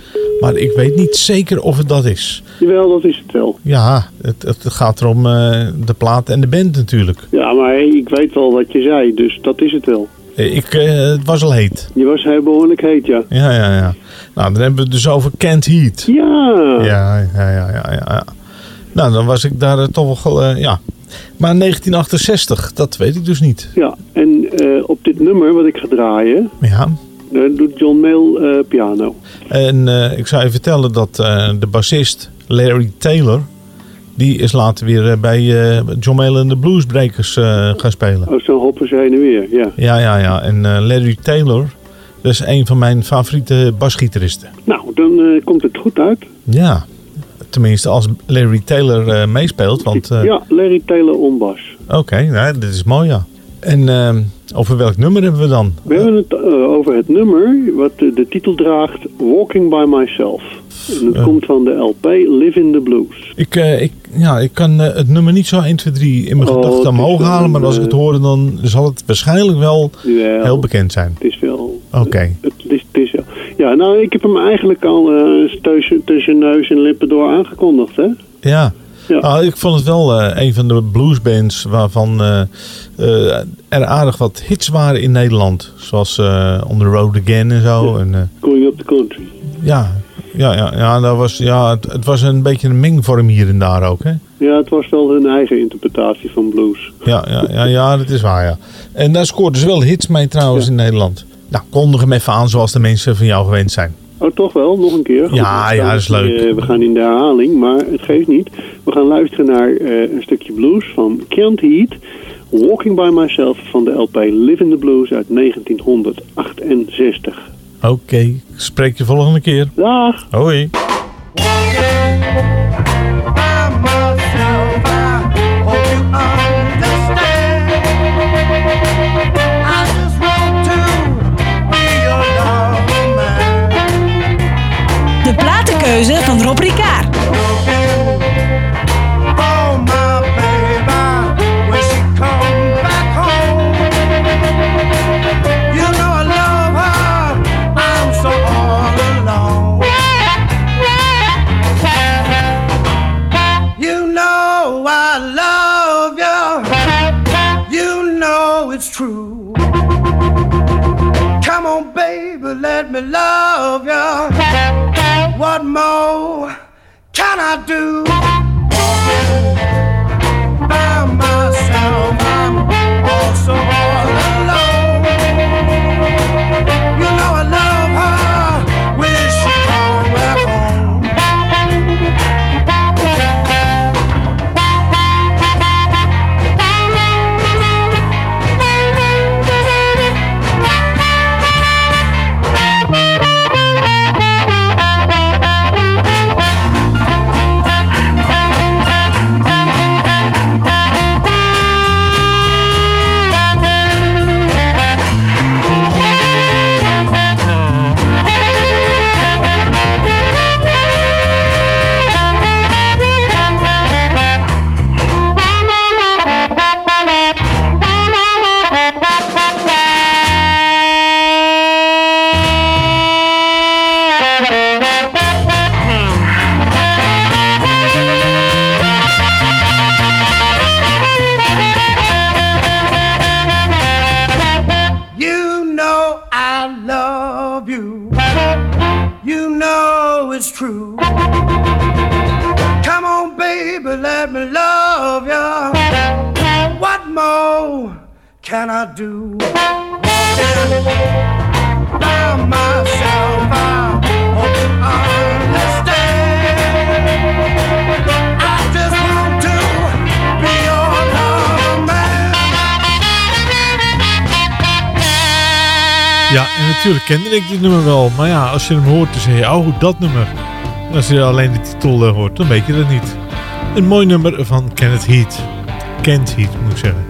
maar ik weet niet zeker of het dat is. Jawel, dat is het wel. Ja, het, het gaat erom eh, de plaat en de band natuurlijk. Ja, maar ik weet wel wat je zei, dus dat is het wel. Eh, Ik, eh, het was al heet. Je was heel behoorlijk heet, ja. Ja, ja, ja. Nou, dan hebben we het dus over Kent Heat. Ja. Ja, ja, ja, ja, ja. ja. Nou, dan was ik daar toch wel, ja. Maar 1968, dat weet ik dus niet. Ja, en op dit nummer wat ik ga draaien, Ja. Daar doet John Mayle eh, piano. En eh, ik zou je vertellen dat eh, de bassist Larry Taylor... die is later weer eh, bij eh, John Mayall en de Bluesbreakers eh, gaan spelen. Oh, zo hoppen ze heen en weer, ja. Ja, ja, ja. En eh, Larry Taylor, dat is een van mijn favoriete basgitaristen. Nou, dan eh, komt het goed uit. Ja, tenminste als Larry Taylor eh, meespeelt, want... eh, Ja, Larry Taylor on bas. Oké, nou, dit is mooi, ja. En eh, over welk nummer hebben we dan? We hebben het eh, over het nummer wat eh, de titel draagt Walking by Myself. En het Ja. komt van de LP Live in the Blues. Ik, eh, ik, ja, ik kan eh, het nummer niet zo 1, 2, 3 in mijn Oh, gedachten omhoog halen, maar als ik het eh, hoor, dan zal het waarschijnlijk wel heel bekend zijn. Het is wel... Oké. Het is, het is wel. Ja, nou, ik heb hem eigenlijk al eh, tussen, tussen neus en lippen door aangekondigd, hè? Ja. Ja. Nou, ik vond het wel eh, een van de bluesbands waarvan eh, eh, er aardig wat hits waren in Nederland. Zoals On the Road Again en zo. En, Going up the country. ja, ja, ja, ja, dat was, ja het, het was een beetje een mengvorm hier en daar ook. Hè? Ja, het was wel hun eigen interpretatie van blues. Ja, ja, ja, ja, dat is waar, ja. En daar scoorden ze wel hits mee trouwens in Nederland. Nou, kondig hem even aan zoals de mensen van jou gewend zijn. Oh, toch wel? Nog een keer? Goed, Ja, ja, dat is leuk. we gaan in de herhaling, maar het geeft niet. We gaan luisteren naar eh, een stukje blues van Kent Heat. Walking by Myself van de LP Live in the Blues uit 1968. Oké, spreek je volgende keer. Dag. Hoi. keuze van Rob Rika. I do? Nummer wel. Maar ja, als je hem hoort, dan zeg je, oh, dat nummer. Als je alleen de titel eh, hoort, dan weet je dat niet. Een mooi nummer van Kenneth Heat. Kent Heat, moet ik zeggen.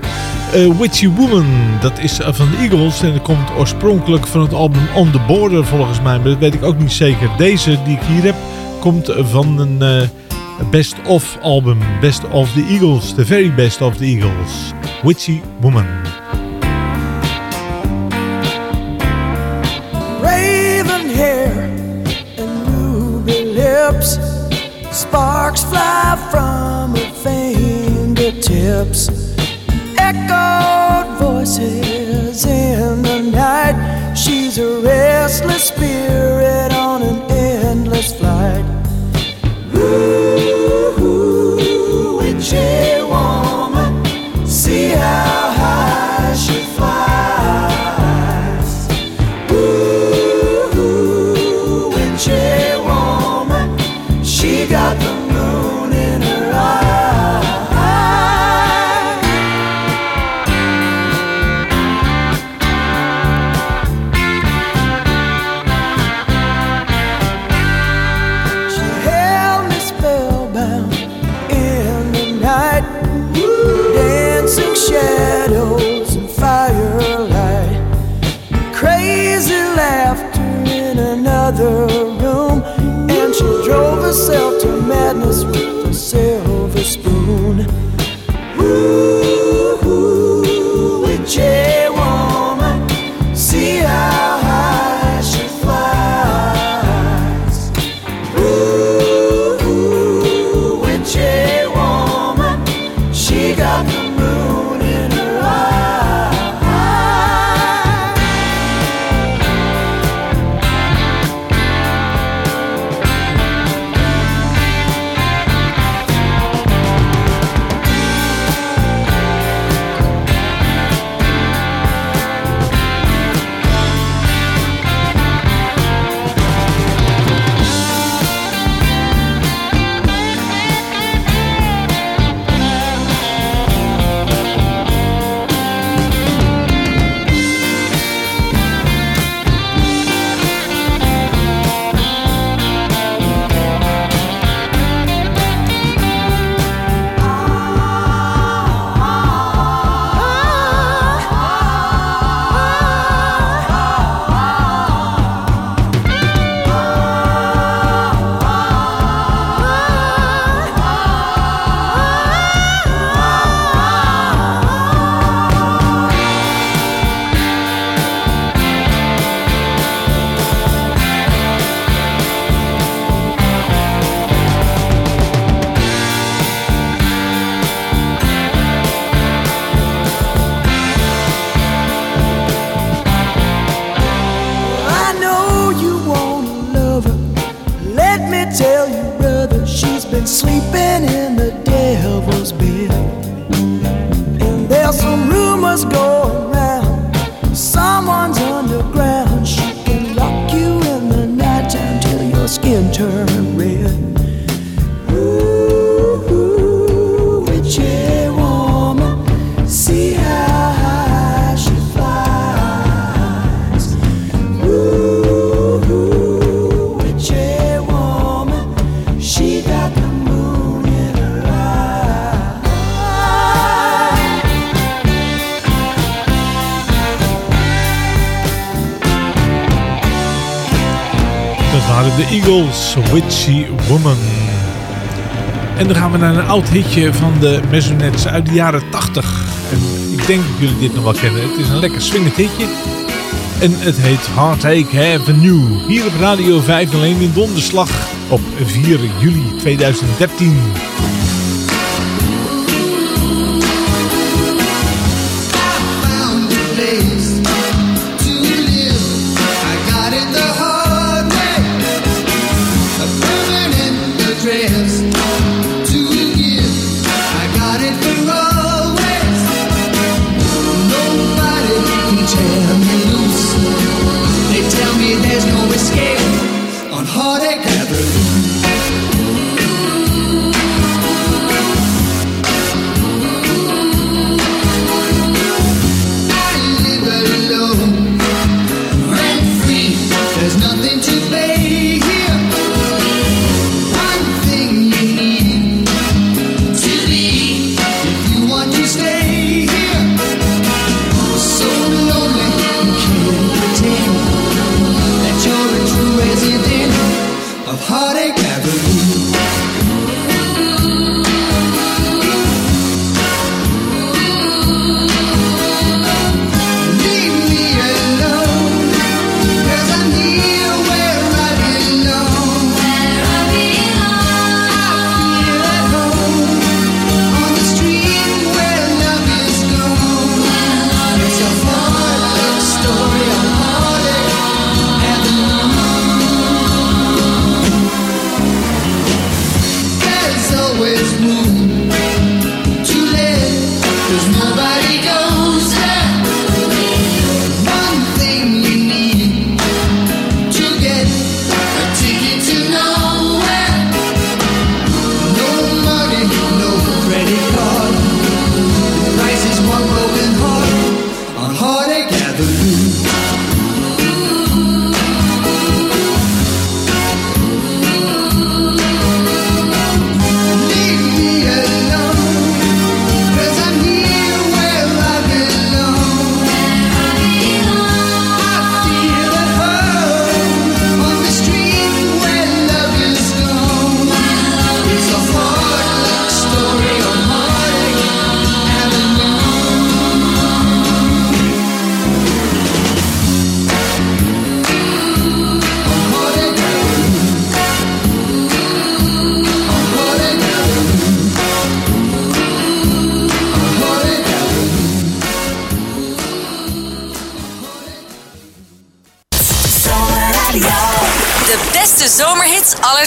Eh, Witchy Woman, dat is van de Eagles. En dat komt oorspronkelijk van het album On The Border, volgens mij. Maar dat weet ik ook niet zeker. Deze die ik hier heb, komt van een eh, Best Of album. Best of the Eagles. The very best of the Eagles. Witchy Woman. Witchy Woman. En dan gaan we naar een oud hitje van de Mesonettes uit de jaren 80. En ik denk dat jullie dit nog wel kennen. Het is een lekker swingend hitje. En het heet Heartache Avenue. Hier op Radio 5 alleen in donderslag op 4 juli 2013.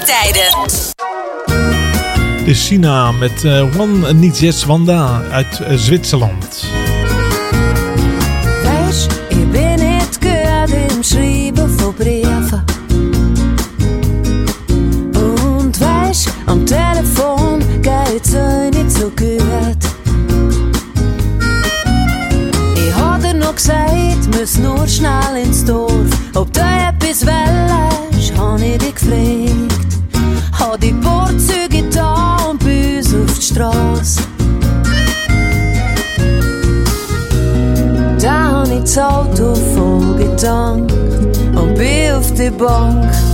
tijden. De Sina met eh, uh, Nietzsche Nijets Wanda uit uh, Zwitserland. Wees, ik ben het gerade im Schreiben van Briefen. Und wees, am Telefon geht's niet zo so gut. Ich hatte noch gesagt, muss nur schnell ins Tor. ins Auto vollgetankt und bin auf die Bank.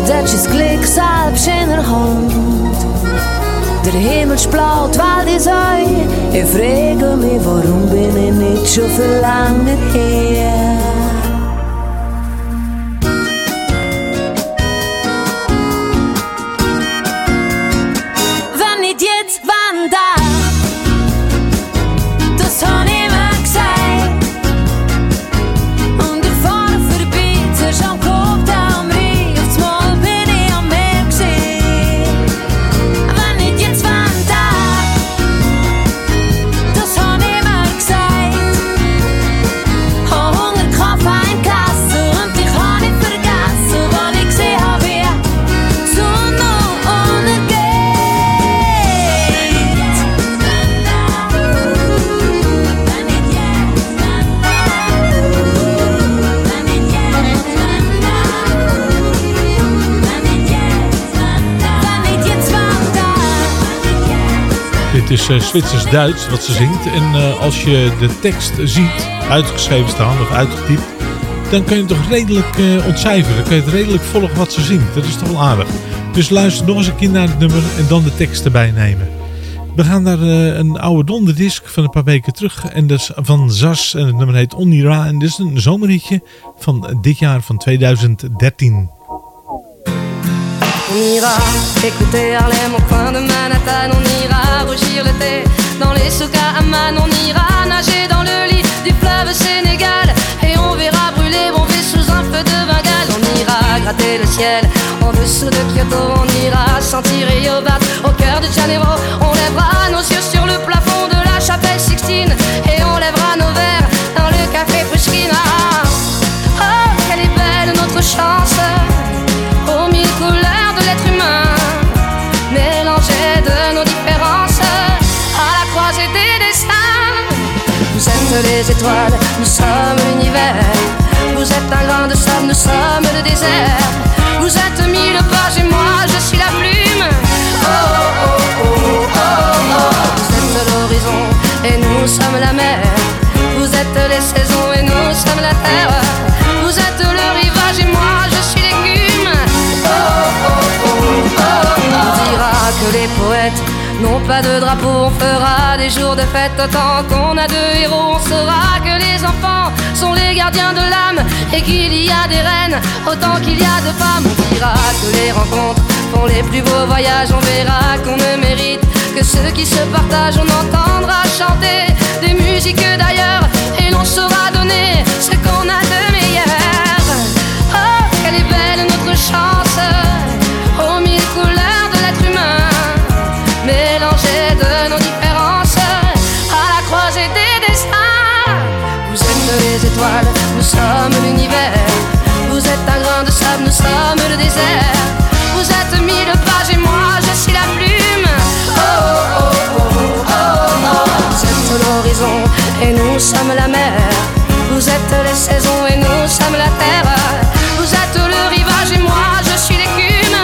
Dat Glück selbst in der Hand. Der Himmel splau, weil die Säue. Ich frage mich, warum bin ich nicht schon viel lange her? Is eh, Zwitsers-Duits wat ze zingt. En eh, als je de tekst ziet, uitgeschreven staan of uitgetypt, dan kun je het toch redelijk eh, ontcijferen. Dan kun je het redelijk volgen wat ze zingt. Dat is toch wel aardig. Dus luister nog eens een keer naar het nummer en dan de tekst erbij nemen. We gaan naar een oude donderdisc van een paar weken terug. En dat is van Zas. En het nummer heet Onira. En dit is een zomerhitje van dit jaar van 2013. On ira écouter Harlem au coin de Manhattan. On ira rougir le thé dans les souks à Amman. On ira nager dans le lit du fleuve Sénégal. Et on verra brûler bomber sous un feu de Bengale. On ira gratter le ciel en dessous de Kyoto. On ira sentir Riobat au cœur de Janeiro. On lèvera nos yeux sur le plafond de la chapelle Sixtine. Et on lèvera nos verres dans le café Pushkin. Ah, oh, quelle est belle notre chance les étoiles, nous sommes l'univers. Vous êtes un grain de sable, nous sommes le désert. Vous êtes mille pages et moi je suis la plume. Oh oh oh oh oh. Vous êtes l'horizon et nous sommes la mer. Vous êtes les saisons et nous sommes la terre. Vous êtes le rivage et moi je suis l'écume. Oh oh oh oh oh. On dira que les n'ont pas de drapeau. On fera des jours de fête autant qu'on a de héros. On saura que les enfants sont les gardiens de l'âme et qu'il y a des reines autant qu'il y a de femmes. On dira que les rencontres font les plus beaux voyages. On verra qu'on ne mérite que ceux qui se partagent. On entendra chanter des musiques d'ailleurs et l'on saura donner ce qu'on a de Vous êtes les saisons et nous sommes la terre. Vous êtes le rivage et moi je suis l'écume.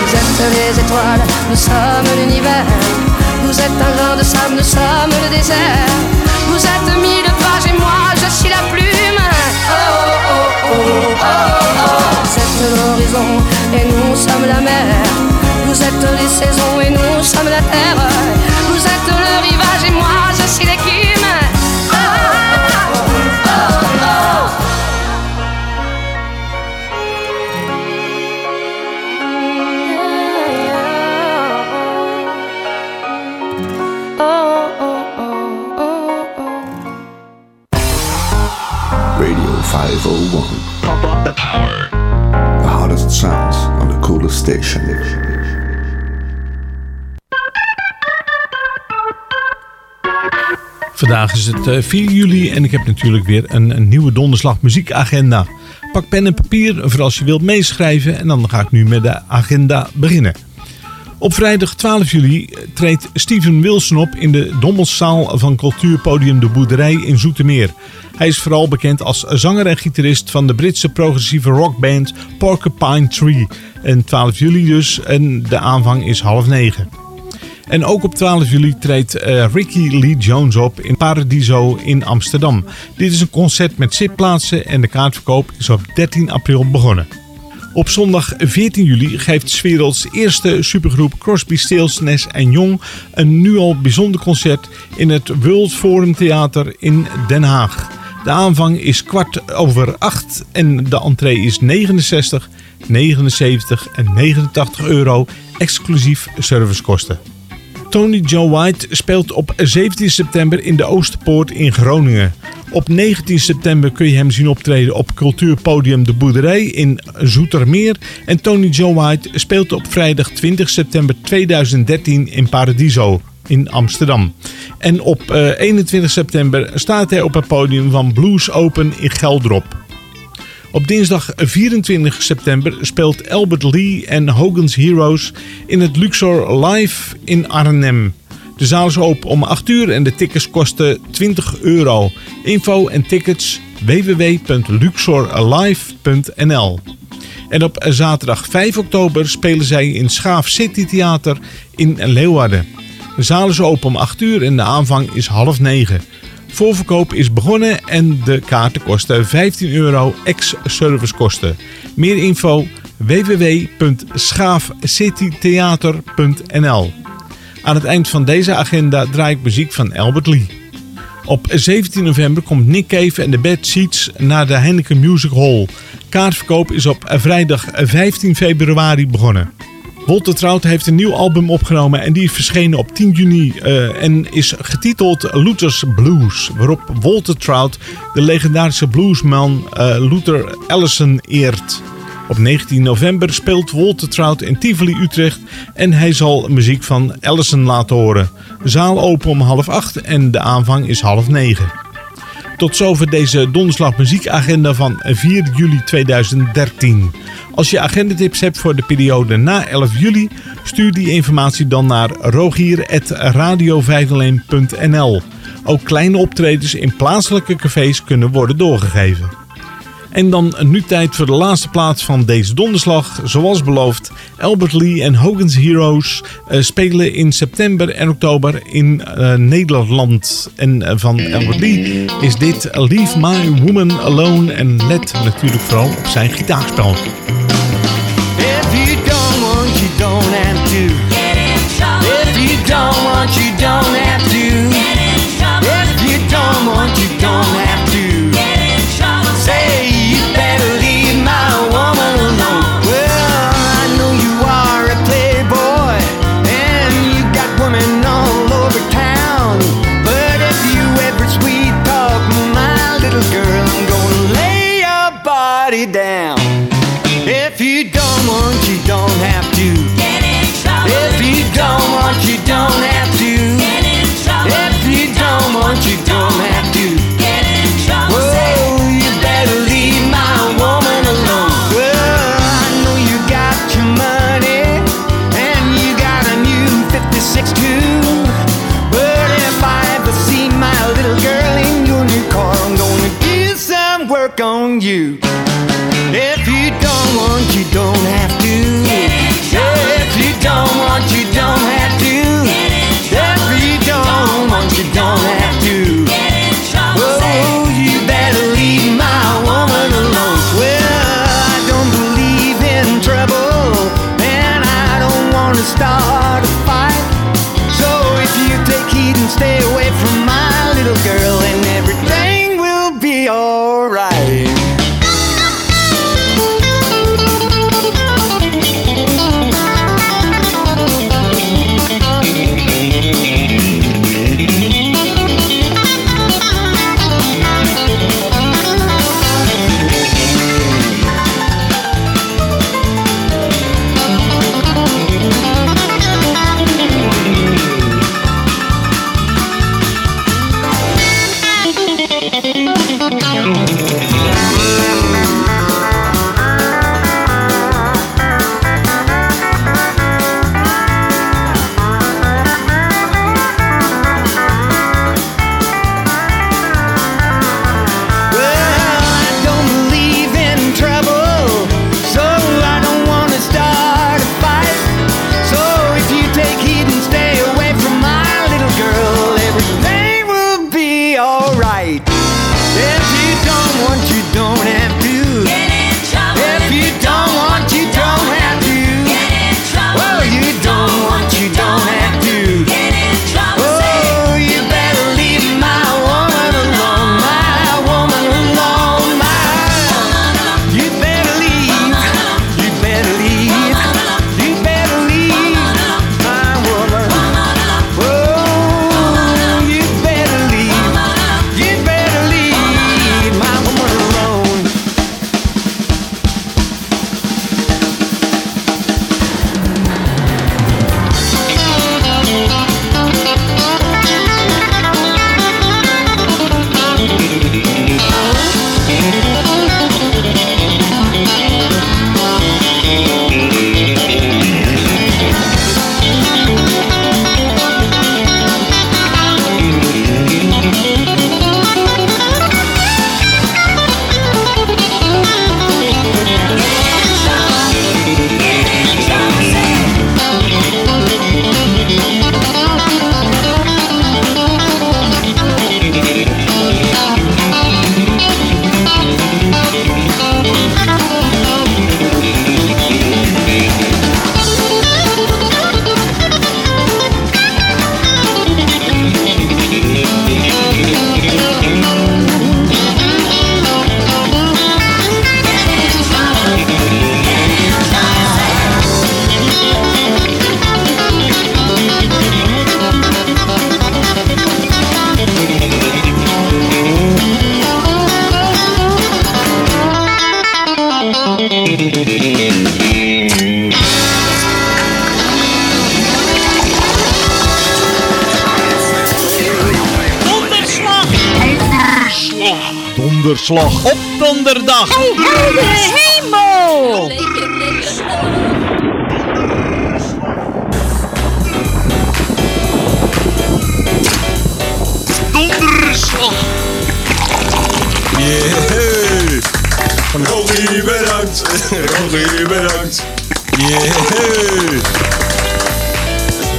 Vous êtes les étoiles, nous sommes l'univers. Vous êtes un grain de sable, nous sommes le désert. Vous êtes mille pages et moi je suis la plume. Vous êtes l'horizon et nous sommes la mer. Vous êtes les saisons et nous sommes la terre. Pump up the power. The hardest sounds on the coolest station. Vandaag is het eh, 4 juli en ik heb natuurlijk weer een, een nieuwe donderslag muziekagenda. Pak pen en papier voor als je wilt meeschrijven en dan ga ik nu met de agenda beginnen. Op vrijdag 12 juli treedt Steven Wilson op in de Dommelszaal van cultuurpodium De Boerderij in Zoetermeer. Hij is vooral bekend als zanger en gitarist van de Britse progressieve rockband Porcupine Tree. En 12 juli dus en de aanvang is half negen. En ook op 12 juli treedt eh, Ricky Lee Jones op in Paradiso in Amsterdam. Dit is een concert met zitplaatsen en de kaartverkoop is op 13 april begonnen. Op zondag 14 juli geeft werelds eerste supergroep Crosby, Stills, Nash Young een nu al bijzonder concert in het World Forum Theater in Den Haag. De aanvang is kwart over acht en de entree is 69, 79 en 89 euro exclusief servicekosten. Tony Joe White speelt op 17 september in de Oosterpoort in Groningen. Op 19 september kun je hem zien optreden op cultuurpodium De Boerderij in Zoetermeer. En Tony Joe White speelt op vrijdag 20 september 2013 in Paradiso in Amsterdam. En op eh, 21 september staat hij op het podium van Blues Open in Geldrop. Op dinsdag 24 september speelt Albert Lee en Hogan's Heroes in het Luxor Live in Arnhem. De zaal is open om 8 uur en de tickets kosten 20 euro. Info en tickets www.luxorlive.nl En op zaterdag 5 oktober spelen zij in Schaaf City Theater in Leeuwarden. De zaal is open om 8 uur en de aanvang is half 9. Voorverkoop is begonnen en de kaarten kosten 15 euro ex-servicekosten. Meer info www.schaafcitytheater.nl Aan het eind van deze agenda draai ik muziek van Albert Lee. Op 17 november komt Nick Cave en de Bad Seeds naar de Heineken Music Hall. Kaartverkoop is op vrijdag 15 februari begonnen. Walter Trout heeft een nieuw album opgenomen en die is verschenen op 10 juni eh, en is getiteld Luther's Blues. Waarop Walter Trout de legendarische bluesman eh, Luther Allison eert. Op 19 november speelt Walter Trout in Tivoli Utrecht en hij zal muziek van Allison laten horen. De zaal open om half acht en de aanvang is half negen. Tot zover deze donderslag muziekagenda van 4 juli 2013. Als je agendatips hebt voor de periode na 11 juli, stuur die informatie dan naar rogier.radio501.nl. Ook kleine optredens in plaatselijke cafés kunnen worden doorgegeven. En dan nu tijd voor de laatste plaats van deze donderslag. Zoals beloofd, Albert Lee en Hogan's Heroes eh, spelen in september en oktober in eh, Nederland. En eh, van Albert Lee is dit Leave My Woman Alone. En let natuurlijk vooral op zijn gitaarspel. If you don't want, you don't have to. If you don't want, you don't have to. Donderslag. Op donderdag! Hey, heldere hemel! Donderslag! Yeah! Rogie, bedankt! Rogie, bedankt! Yeah!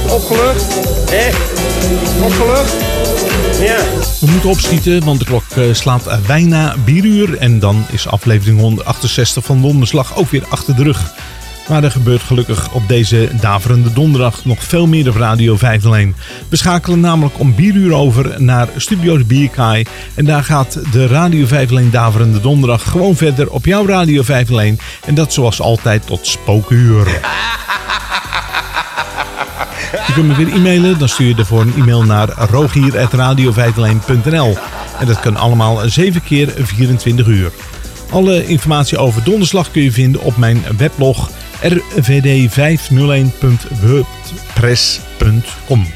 Opgelucht? Hé? Opgelucht? Ja. We moeten opschieten, want de klok eh, slaat bijna 4 uur. En dan is aflevering 168 van Donderslag ook weer achter de rug. Maar er gebeurt gelukkig op deze daverende donderdag nog veel meer op Radio 501. We schakelen namelijk om 4 uur over naar Studio de. En daar gaat de Radio 501 daverende donderdag gewoon verder op jouw Radio 501. En dat zoals altijd tot spookuur. Je kunt me weer e-mailen, dan stuur je ervoor een e-mail naar rogier.radio En dat kan allemaal 7 keer 24 uur. Alle informatie over donderslag kun je vinden op mijn weblog rvd501.wordpress.com.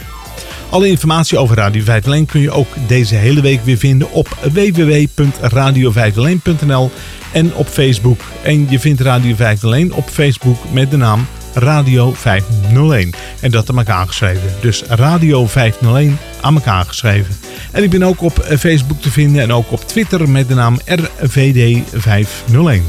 Alle informatie over Radio 501 kun je ook deze hele week weer vinden op www.radio501.nl en op Facebook. En je vindt Radio 501 op Facebook met de naam Radio 501. En dat aan elkaar geschreven. Dus Radio 501 aan elkaar geschreven. En ik ben ook op Facebook te vinden en ook op Twitter met de naam RVD 501.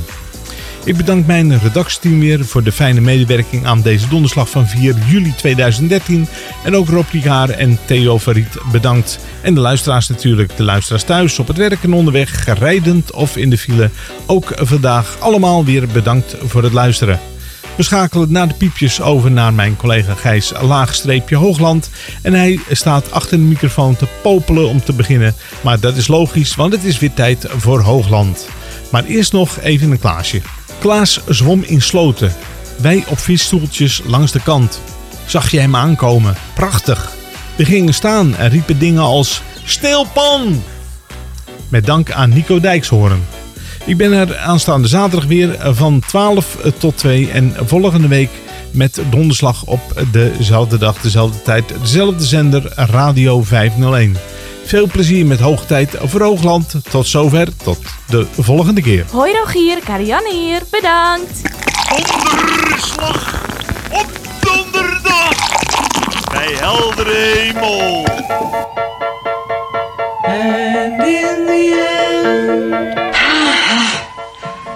Ik bedank mijn redactieteam weer voor de fijne medewerking aan deze donderslag van 4 juli 2013. En ook Rob Ricard en Theo Verriet bedankt. En de luisteraars natuurlijk, de luisteraars thuis, op het werk en onderweg, rijdend of in de file. Ook vandaag allemaal weer bedankt voor het luisteren. We schakelen na de piepjes over naar mijn collega Gijs Laagstreepje Hoogland. En hij staat achter de microfoon te popelen om te beginnen. Maar dat is logisch, want het is weer tijd voor Hoogland. Maar eerst nog even een Klaasje. Klaas zwom in sloten. Wij op fietsstoeltjes langs de kant. Zag je hem aankomen? Prachtig. We gingen staan en riepen dingen als stilpan. Met dank aan Nico Dijkshoorn. Ik ben er aanstaande zaterdag weer van 12 tot 2 en volgende week met donderslag op dezelfde dag, dezelfde tijd, dezelfde zender Radio 501. Veel plezier met Hoogtijd voor Hoogland. Tot zover, tot de volgende keer. Hoi Rogier, Karianne hier, bedankt. Donderslag! Op donderdag! Bij heldere hemel! And in the end.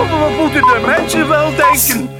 We. Godverdomme, wat moeten de mensen wel denken?